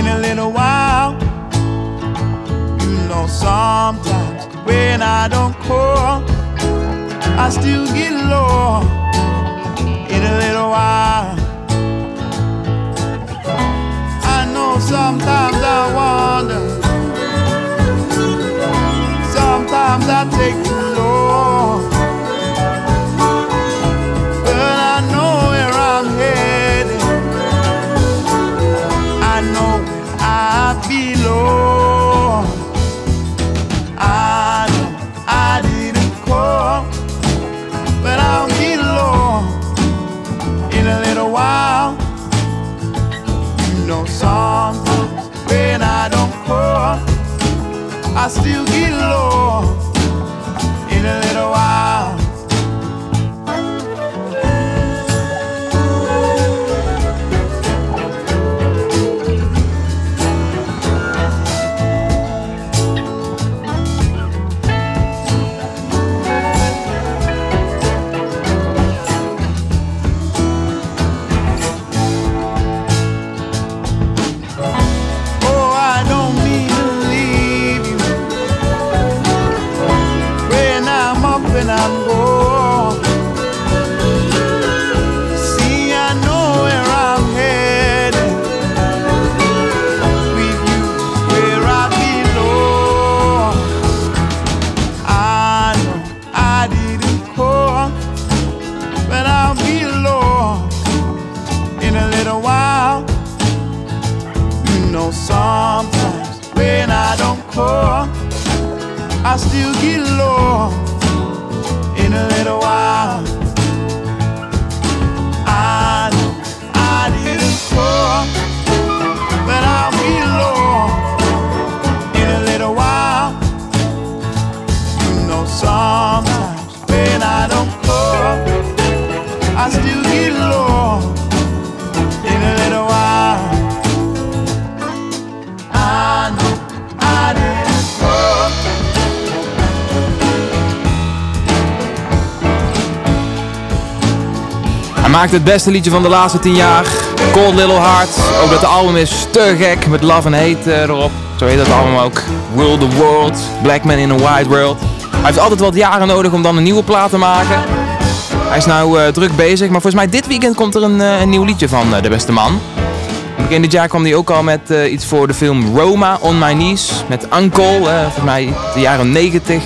in a little while. You know, sometimes when I don't call, I still get low in a little while. I know sometimes I wonder, sometimes I take still maakt het beste liedje van de laatste 10 jaar. Cold Little Heart. Ook dat album is te gek met Love and Hate erop. Zo heet dat album ook. World the World. Black Man in a White World. Hij heeft altijd wat jaren nodig om dan een nieuwe plaat te maken. Hij is nou eh, druk bezig. Maar volgens mij dit weekend komt er een, eh, een nieuw liedje van eh, de beste man. Begin dit jaar kwam hij ook al met iets voor de film Roma on My Knees. Met Uncle. volgens mij de jaren 90.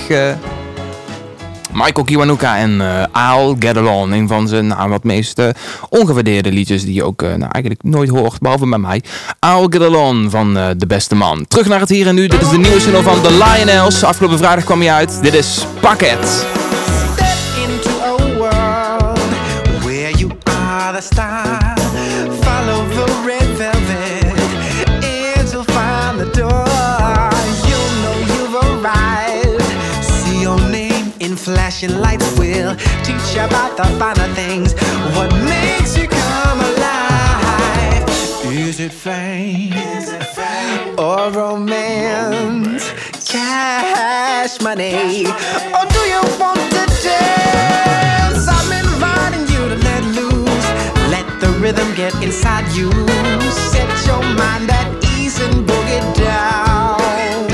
Michael Kiwanuka en eh I'll Get Along. Een van zijn nou, wat meest eh, ongewaardeerde liedjes die je ook eh, nou, eigenlijk nooit hoort, behalve bij mij. I'll Get Along van De Beste Man. Terug naar het hier en nu. Dit is de nieuwe single van The Lionels. Afgelopen vrijdag kwam hij uit. Dit is Pakket. Flashing lights will teach you about the finer things. What makes you come alive? Is it fame? Or romance? Cash money? Or do you want to dance? I'm inviting you to let loose. Let the rhythm get inside you. Set your mind at ease and boogie down.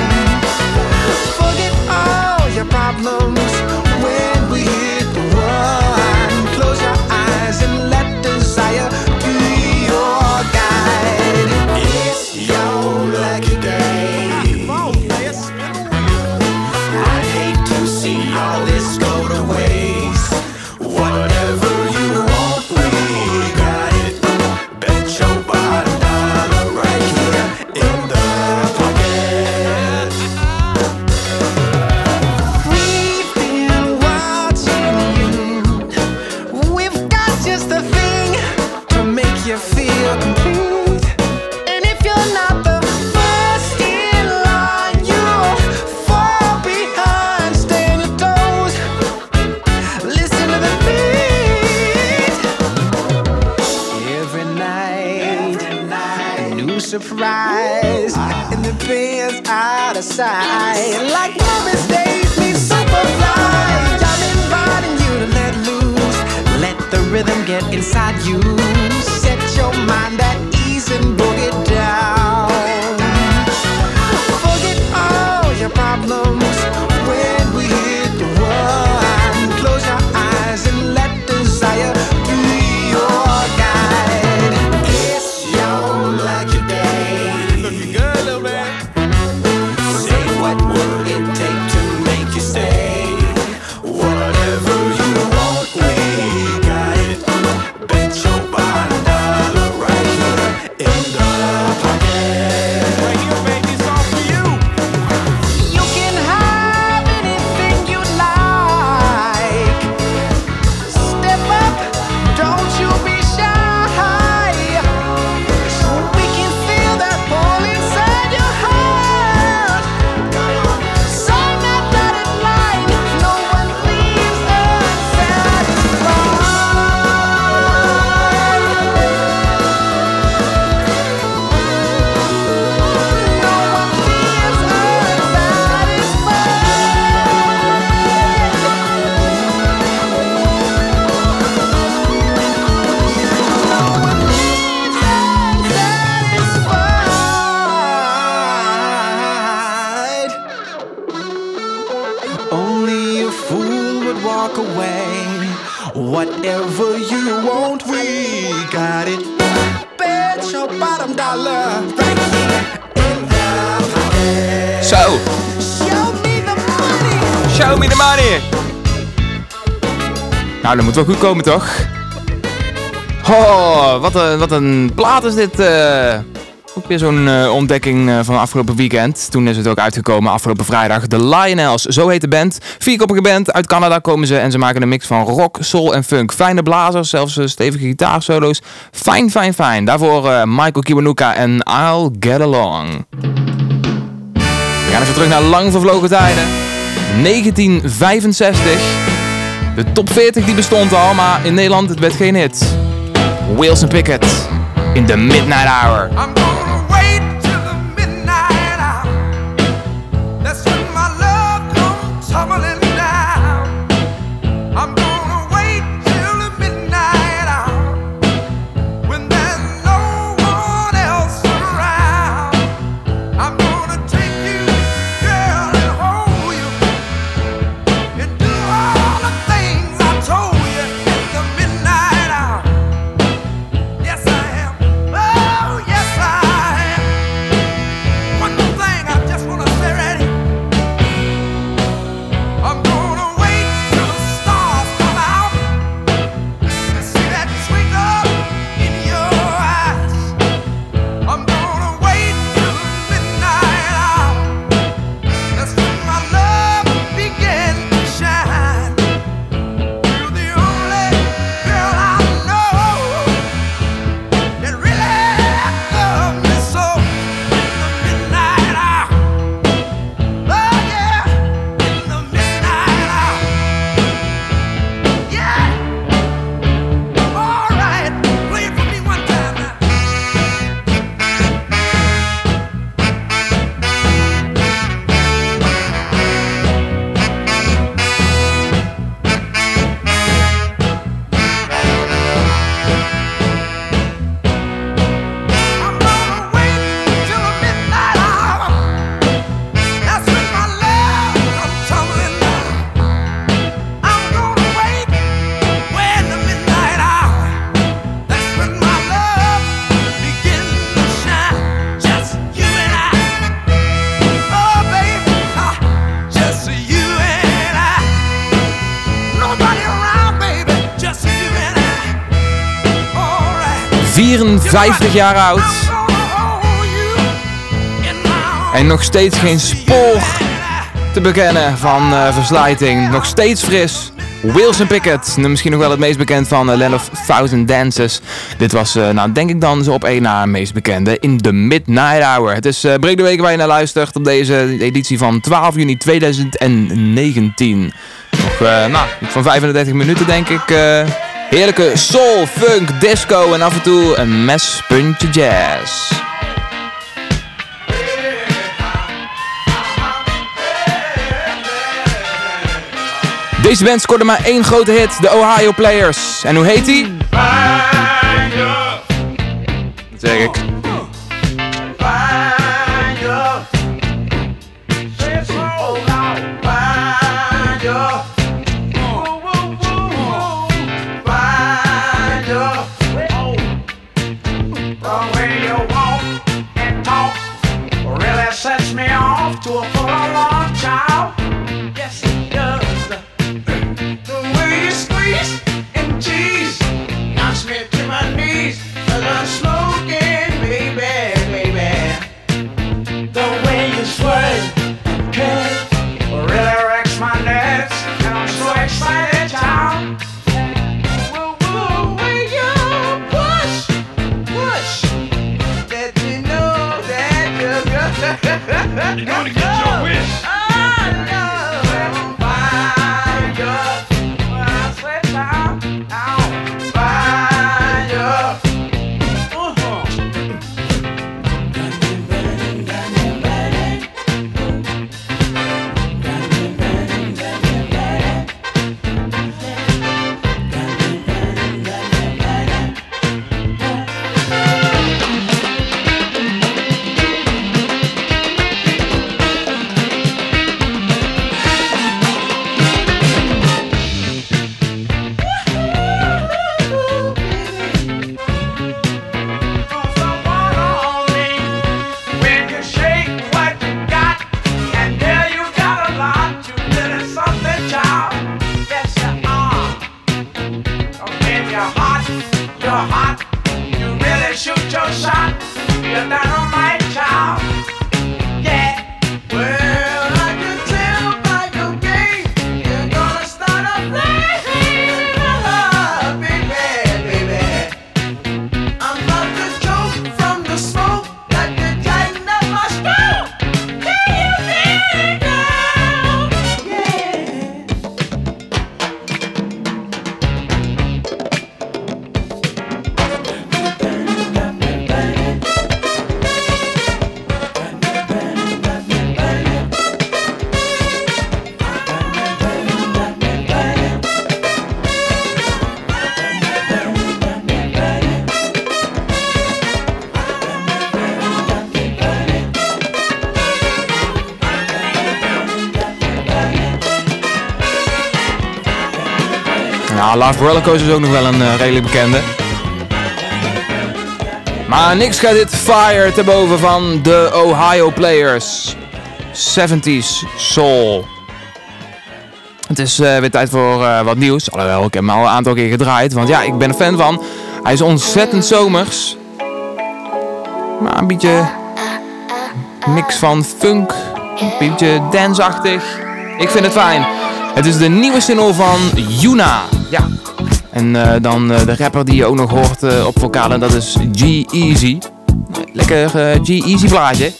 Forget all your problems sight. Like movie stage meets Superfly. I'm inviting you to let loose. Let the rhythm get inside you. Set your mind at ease and boogie down. Forget all oh, your problems Nou, dat moet wel goed komen, toch? Oh, wat een, wat een plaat is dit. eh. Ook weer zo'n eh, ontdekking eh, van afgelopen weekend. Toen is het ook uitgekomen afgelopen vrijdag. The Lionels, zo heet de band. Vierkoppige band, uit Canada komen ze en ze maken een mix van rock, soul en funk. Fijne blazers, zelfs stevige gitaarsolo's. Fijn, fijn, fijn. Daarvoor Michael Kiwanuka en I'll Get Along. We gaan even terug naar lang vervlogen tijden. 1965. De top 40 die bestond al, maar in Nederland het werd geen hit. Wilson Pickett in the Midnight Hour. 50 jaar oud. En nog steeds geen spoor te bekennen van uh, verslijting. Nog steeds fris. Wilson Pickett, misschien nog wel het meest bekend van uh, Land of Thousand Dances. Dit was, eh, nou denk ik dan, zo op één na meest bekende in 'The Midnight Hour. Het is uh, de Week waar je naar luistert op deze editie van 12 juni 2019. Nog, nou, van 35 minuten denk ik heerlijke soul, funk, disco en af en toe een mespuntje jazz. Deze band scoorde maar één grote hit, de Ohio Players. En hoe heet die? Dat zeg ik. Nou, Love is ook nog wel een eh, redelijk bekende. Maar niks gaat dit fire te boven van de Ohio Players. 70s Soul. Het is eh, weer tijd voor eh, wat nieuws. Alhoewel, ik heb hem al een aantal keer gedraaid. Want ja, ik ben er fan van. Hij is ontzettend zomers. Maar een beetje mix van funk. Een beetje danceachtig. Ik vind het fijn. Het is de nieuwe single van Yuna. En eh, dan eh, de rapper die je ook nog hoort eh, op vocalen, dat is G-Eazy. Lekker G-Eazy plaatje.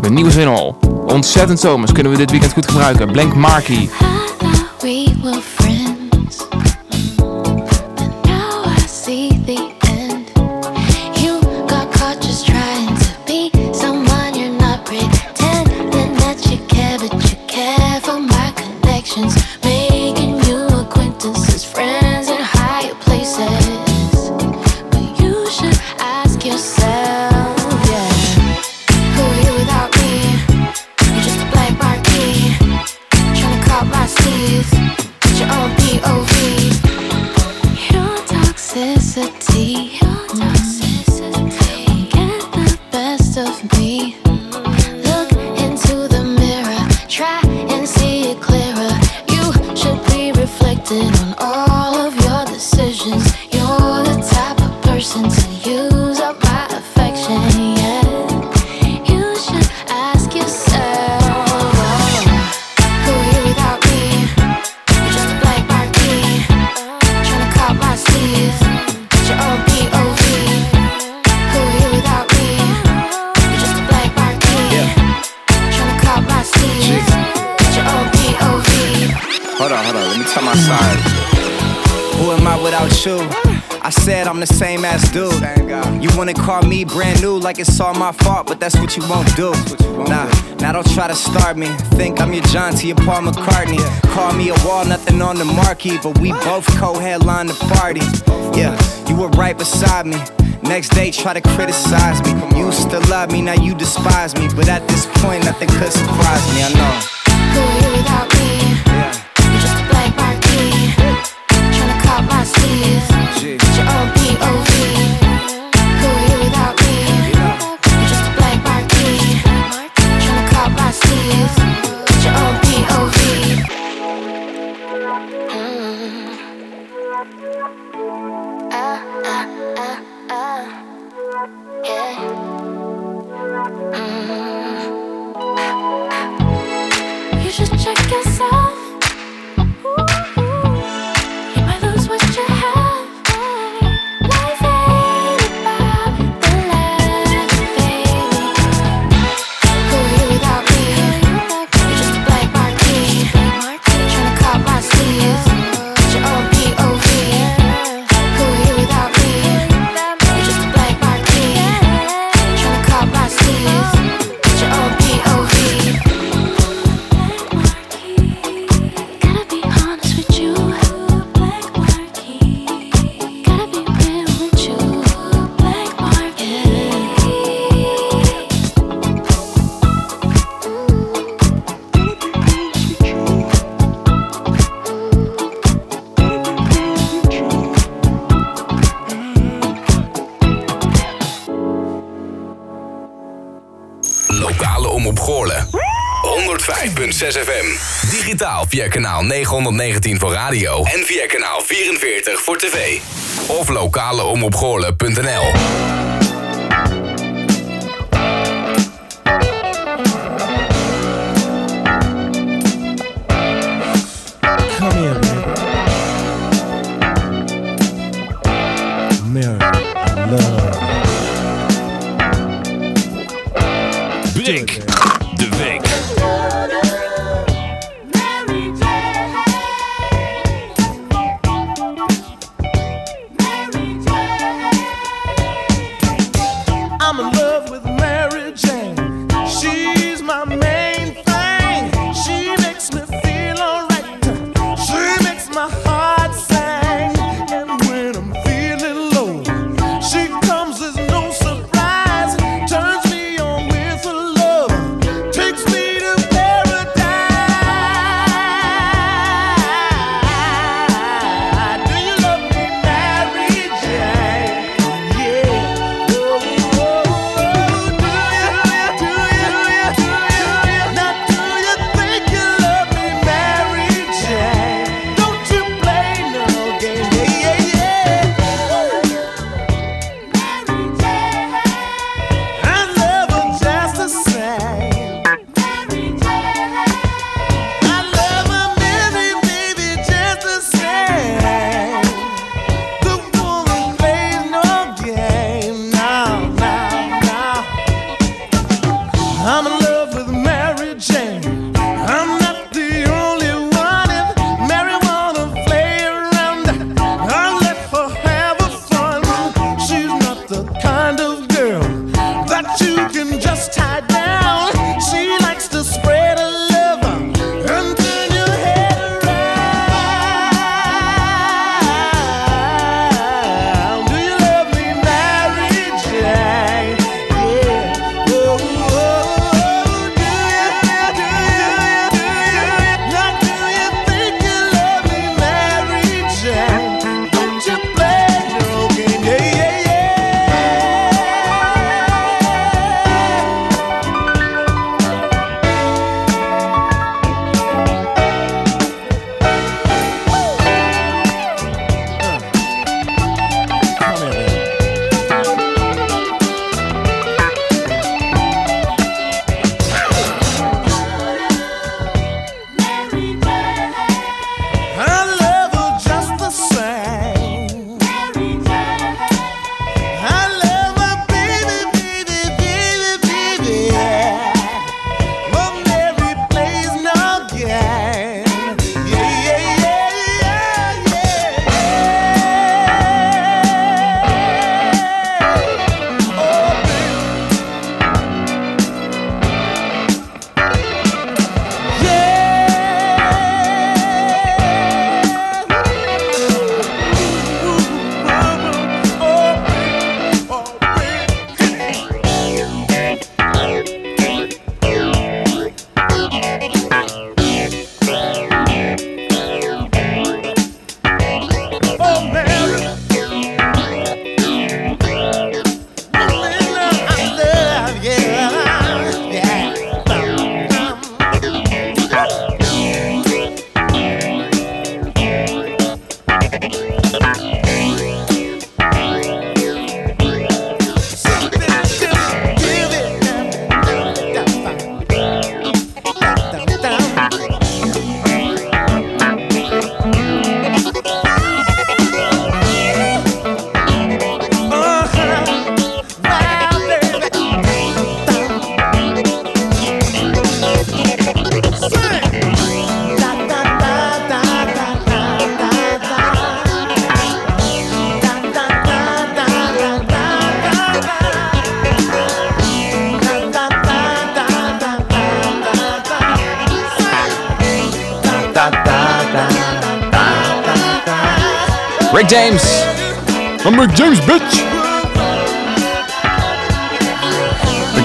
De nieuwe single. Ontzettend zomers kunnen we dit weekend goed gebruiken. Blank Marky. Hold on, hold on. Let me tell my side. Who am I without you? I said I'm the same as dude. You wanna call me brand new like it's all my fault, but that's what you won't do. Nah, now don't try to start me. Think I'm your John T. and Paul McCartney. Call me a wall, nothing on the marquee, but we both co-headline the party. Yeah, you were right beside me. Next day, try to criticize me. Used to love me, now you despise me. But at this point, nothing could surprise me. I know. Who you without me? eyes, please. It's your POV. 6FM. Digitaal via kanaal 919 voor radio en via kanaal 44 voor tv. Of lokaleomopgoorlen.nl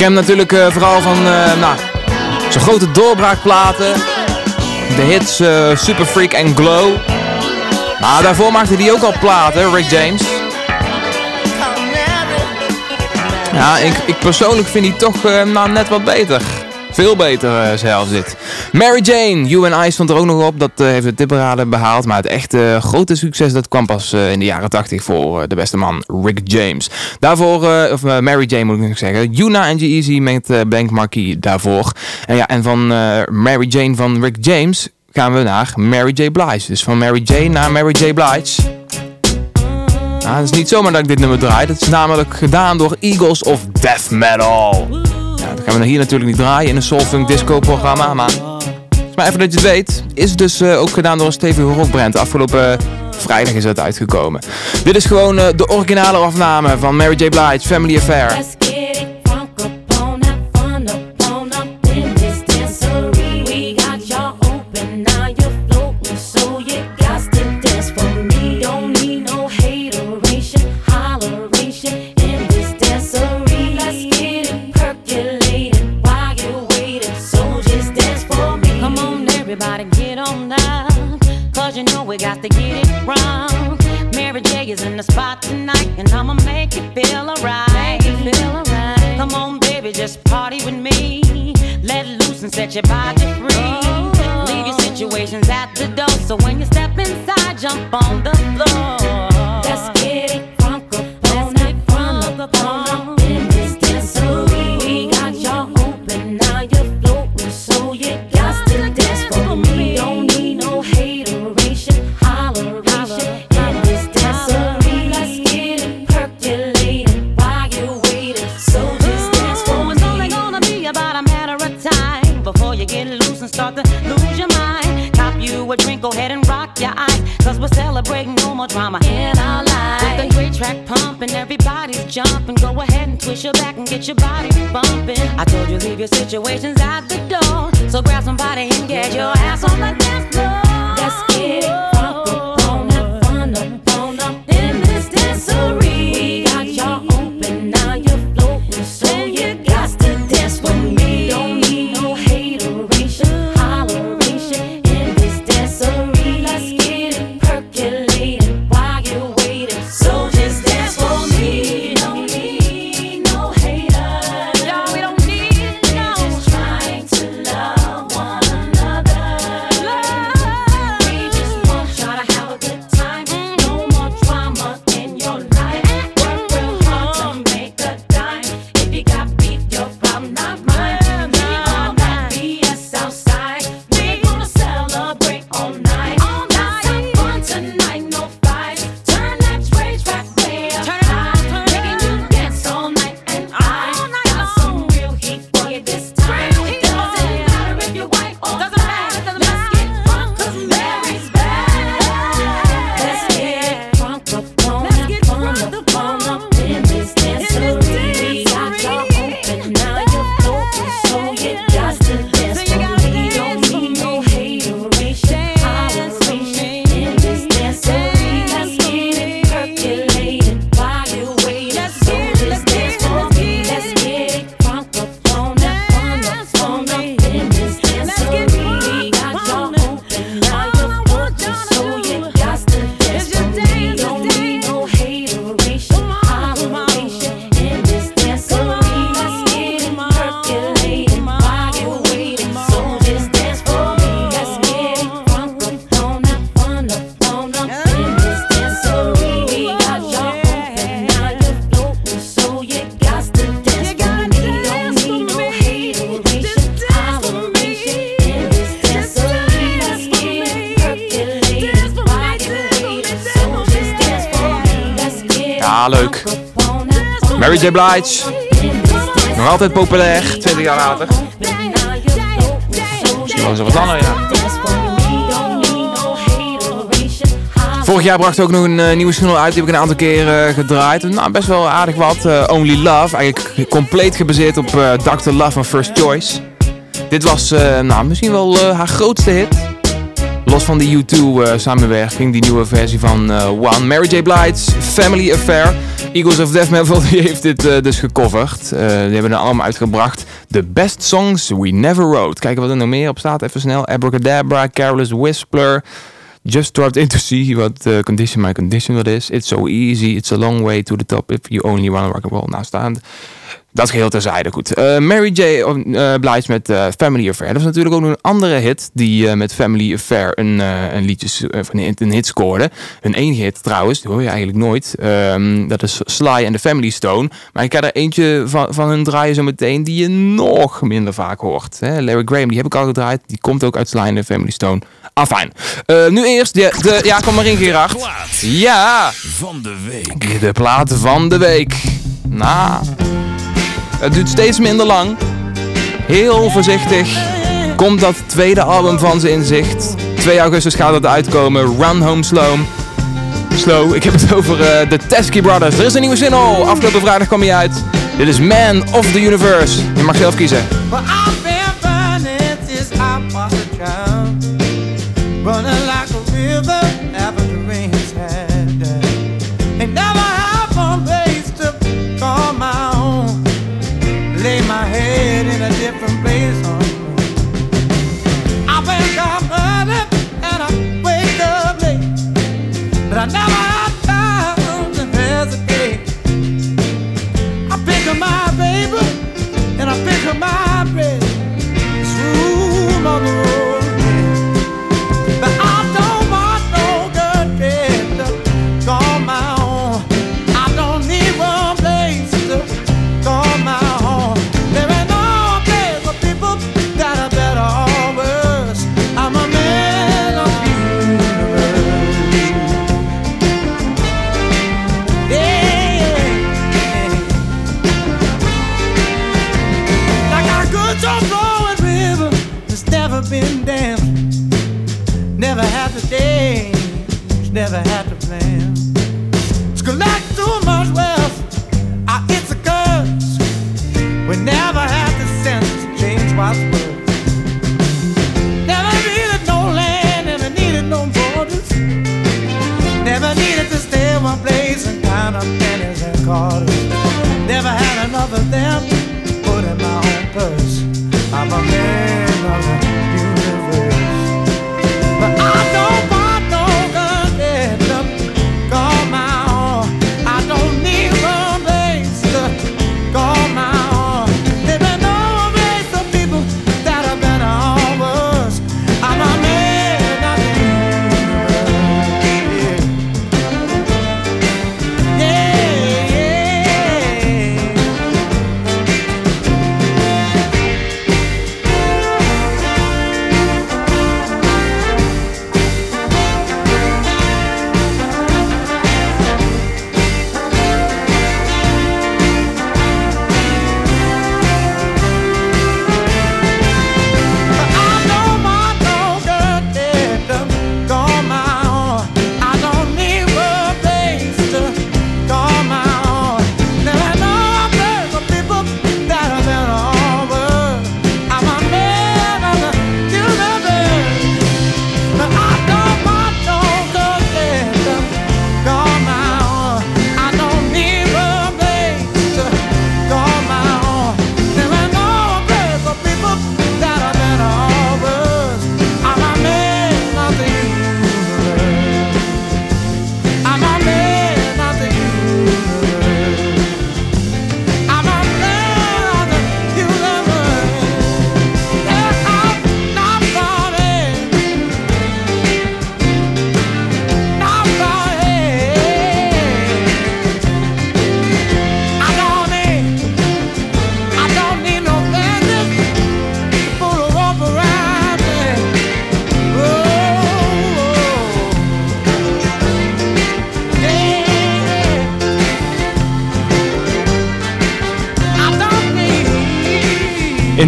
hem natuurlijk eh, vooral van eh, nou, zijn grote doorbraakplaten. De hits eh, Super Freak en Glow. Maar daarvoor maakte hij ook al platen, Rick James. Ja, ik, ik persoonlijk vind die toch nou, net wat beter. Veel beter zelfs dit. Mary Jane, You and I stond er ook nog op. Dat eh, heeft de tipparade behaald. Maar het echte grote succes dat kwam pas eh, in de jaren 80 voor eh, de beste man Rick James. Daarvoor, of Mary Jane moet ik nog zeggen. Yuna en G-Eazy met Bank Marquis daarvoor. En ja, en van Mary Jane van Rick James gaan we naar Mary J. Blige. Dus van Mary Jane naar Mary J. Blige. Nou, het is niet zomaar dat ik dit nummer draai. Dat is namelijk gedaan door Eagles of Death Metal. Ja, dat gaan we hier natuurlijk niet draaien in een Soul Funk Disco programma. Maar, maar even dat je het weet, is dus eh, ook gedaan door een stevige rockbrand. Afgelopen eh, vrijdag is het uitgekomen. Dit is gewoon eh, de originale afname van Mary J. Blige, Family Affair. Spot and I'ma make you feel alright. Feel alright. Come on, baby, just party with me. Let loose and set your body free. Oh. Leave your situations at the door, so when you step inside, jump on your body bumping. I told you leave your situations at the door. So grab somebody and get your ass on the Ja, leuk. Mary J. Blige. Nog altijd populair, 20 jaar later. Misschien wel eens wat langer, ja. Vorig jaar bracht ook nog een eh, nieuwe single uit. Die heb ik een aantal keer eh, gedraaid. Nou, best wel aardig wat. Eh, Only Love. Eigenlijk compleet gebaseerd op Dr. Love van First Choice. Dit was nou, misschien wel haar grootste hit. Van die U2 eh, samenwerking, die nieuwe versie van eh, One. Mary J. Blige's Family Affair. Eagles of Death Metal *laughs* die heeft dit eh, dus gecoverd. Eh, die hebben een album uitgebracht. The Best Songs We Never Wrote. Kijken wat er nog meer op staat. Even snel. Abracadabra, Careless Whisper. Just dropped into see what uh, condition my condition what is. It's so easy. It's a long way to the top if you only want to rock and roll. Nou staan Dat geheel terzijde, goed. Eh, Mary J. eh Blige met eh, Family Affair. Dat is natuurlijk ook nog een andere hit die met Family Affair een, een, liedje, een, een hit scoorde. Een enige hit trouwens, die hoor je eigenlijk nooit. Ehm, dat is Sly and the Family Stone. Maar ik ga er eentje van, van hun draaien zo meteen die je nog minder vaak hoort. Hè? Larry Graham, die heb ik al gedraaid. Die komt ook uit Sly and the Family Stone. Ah, fijn. Eh, nu eerst de, de... Ja, kom maar in Gerard. Ja. Van de week. De platen van de week. Nou, het duurt steeds minder lang. Heel voorzichtig komt dat tweede album van ze in zicht. 2 augustus gaat het uitkomen. Run Home Slow. Slow. Ik heb het over eh, de Teskey Brothers. Er is een nieuwe single. Afgelopen vrijdag kwam hij uit. Dit is Man of the Universe. Je mag zelf kiezen. Pennies. Never had enough of them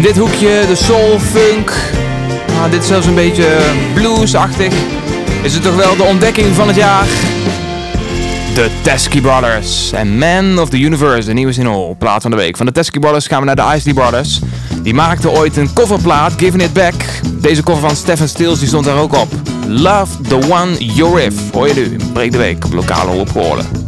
In dit hoekje de soul, funk. Ah, dit is zelfs een beetje bluesachtig. Is het toch wel de ontdekking van het jaar? De Teskey Brothers en Man of the Universe, de nieuwe single, plaat van de week. Van de Teskey Brothers gaan we naar de Isley Brothers. Die maakten ooit een coverplaat, Giving It Back. Deze cover van Stephen Stills, die stond daar ook op. Love the One You're With. Hoor je nu, Breek de Week op lokale Omroep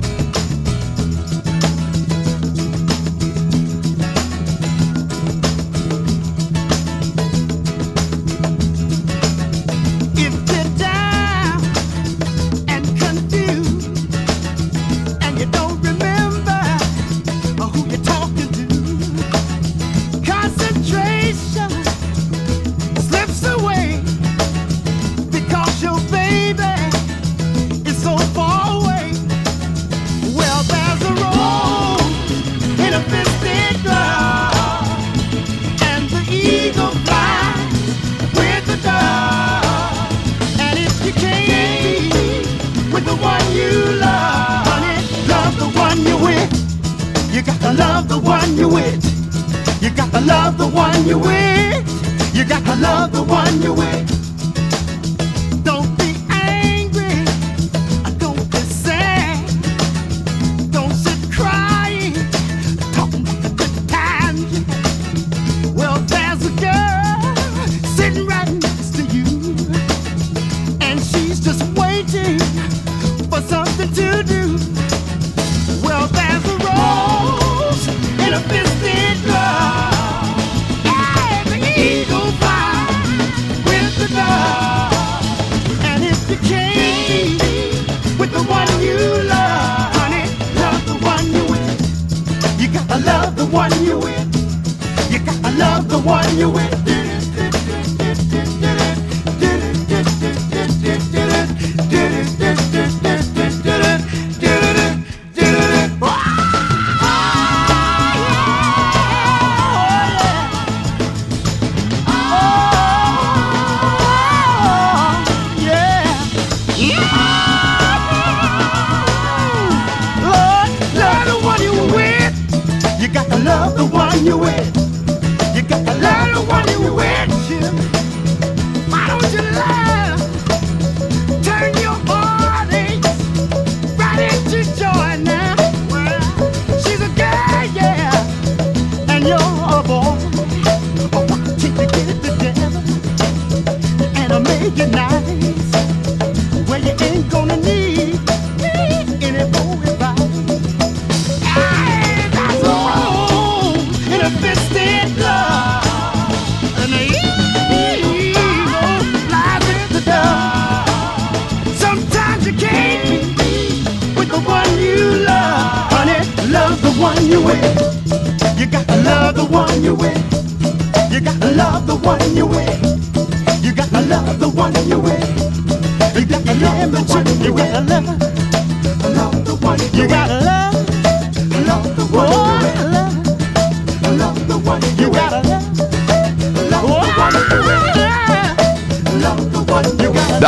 I knew it.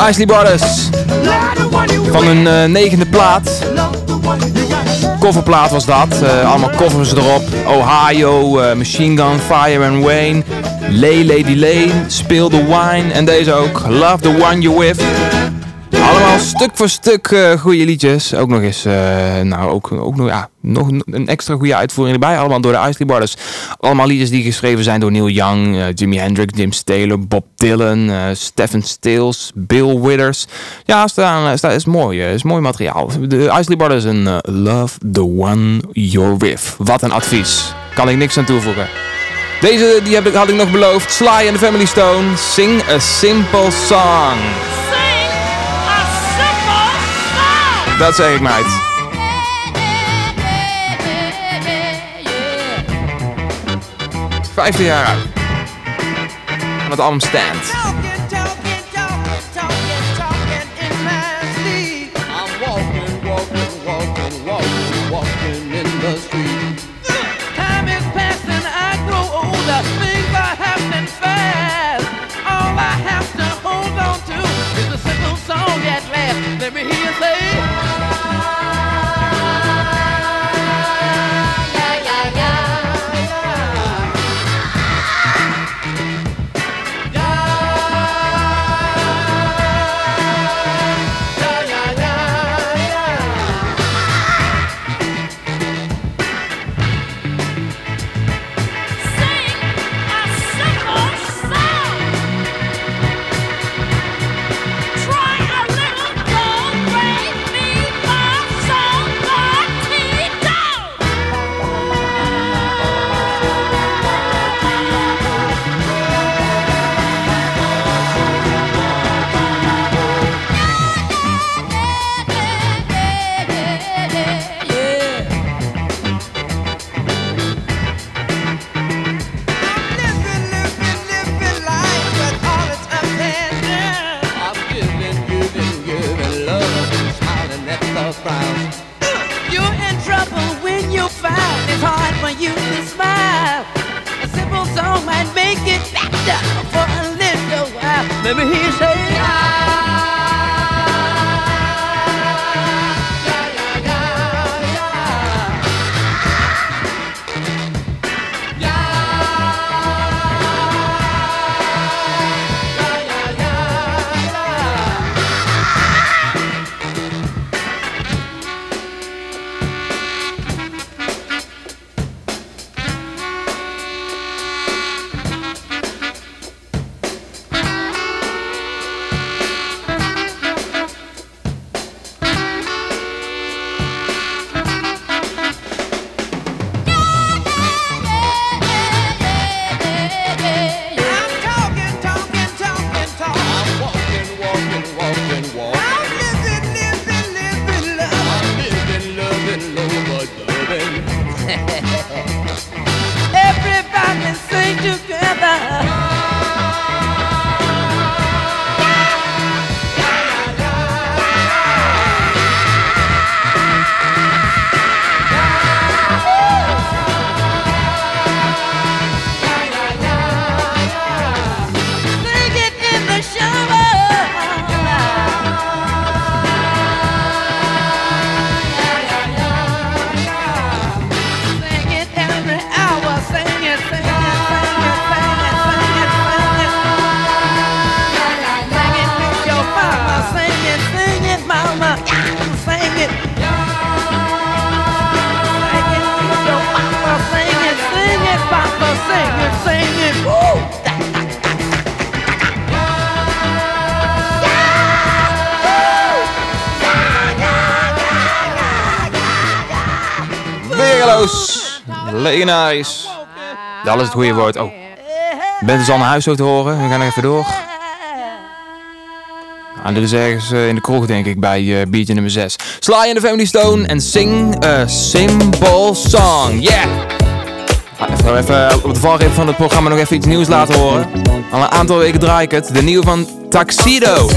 Isley Brothers. Van hun eh, negende plaat. kofferplaat was dat. Eh, allemaal koffers erop. Ohio, eh, Machine Gun, Fire and Wayne. Lay Lady Lane, Speel the Wine. En deze ook. Love the One You With allemaal stuk voor stuk uh, goede liedjes. Ook nog eens, eh, nou ook, ook nog, ja, nog een extra goede uitvoering erbij. Allemaal door de Isley Brothers. Allemaal liedjes die geschreven zijn door Neil Young, eh, Jimi Hendrix, Jim Taylor, Bob Dylan, Stephen Stills, Bill Withers. Ja, staan, staan, is mooi. is mooi materiaal. De Isley Brothers en Love the One You're With. Wat een advies. Kan ik niks aan toevoegen. Deze die heb ik, had ik nog beloofd. Sly and the Family Stone. Sing a simple song. Dat zeg ik, meid. Vijftien jaar oud. Met stand. Let me hear you say. Dat is het goede woord. Oh. Bent dus al naar huis zo te horen. We gaan nog even door. Ah, dit is ergens eh, in de kroeg, denk ik, bij eh beatje nummer 6. Sly in the Family Stone en Sing a Simple Song. Yeah! Ah, Even, even op de valreep van het programma nog even iets nieuws laten horen. Al een aantal weken draai ik het. De nieuwe van Tuxedo.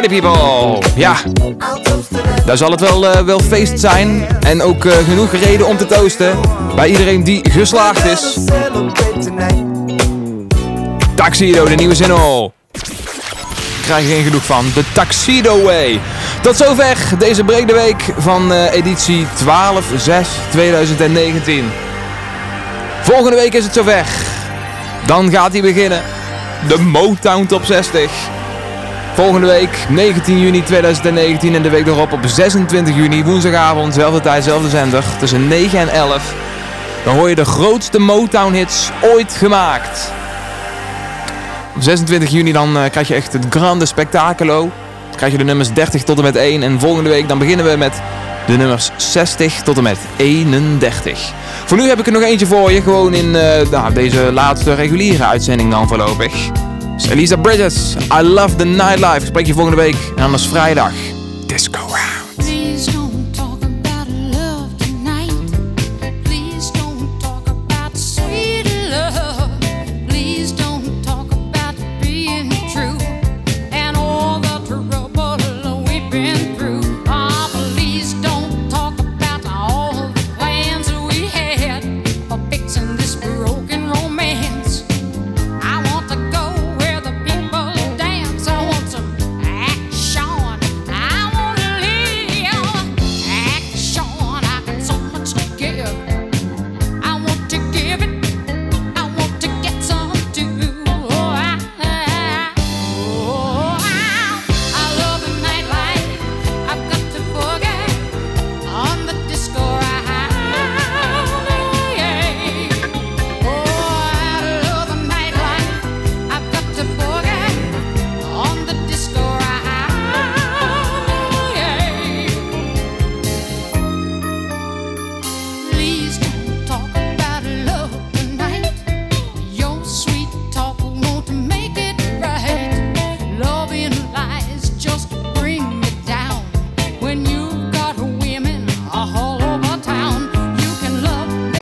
Party people. Ja. Daar zal het wel, eh, wel feest zijn. En ook eh, genoeg reden om te toosten. Bij iedereen die geslaagd is. Tuxedo, de nieuwe single. Krijg je geen genoeg van. De Tuxedo Way. Tot zover deze brede week van eh, editie 12-6-2019. Volgende week is het zover. Dan gaat hij beginnen. De Motown Top 60. Volgende week 19 juni 2019 en de week erop op 26 juni woensdagavond, zelfde tijd, zelfde zender, tussen 9 en 11. Dan hoor je de grootste Motown hits ooit gemaakt. Op 26 juni dan eh, krijg je echt het grande spectaculo. Dan krijg je de nummers 30 tot en met 1 en volgende week dan beginnen we met de nummers 60 tot en met 31. Voor nu heb ik er nog eentje voor je, gewoon in eh, nou, deze laatste reguliere uitzending dan voorlopig. Elisa Bridges, I Love the Nightlife. Ik spreek je volgende week en anders vrijdag. Disco.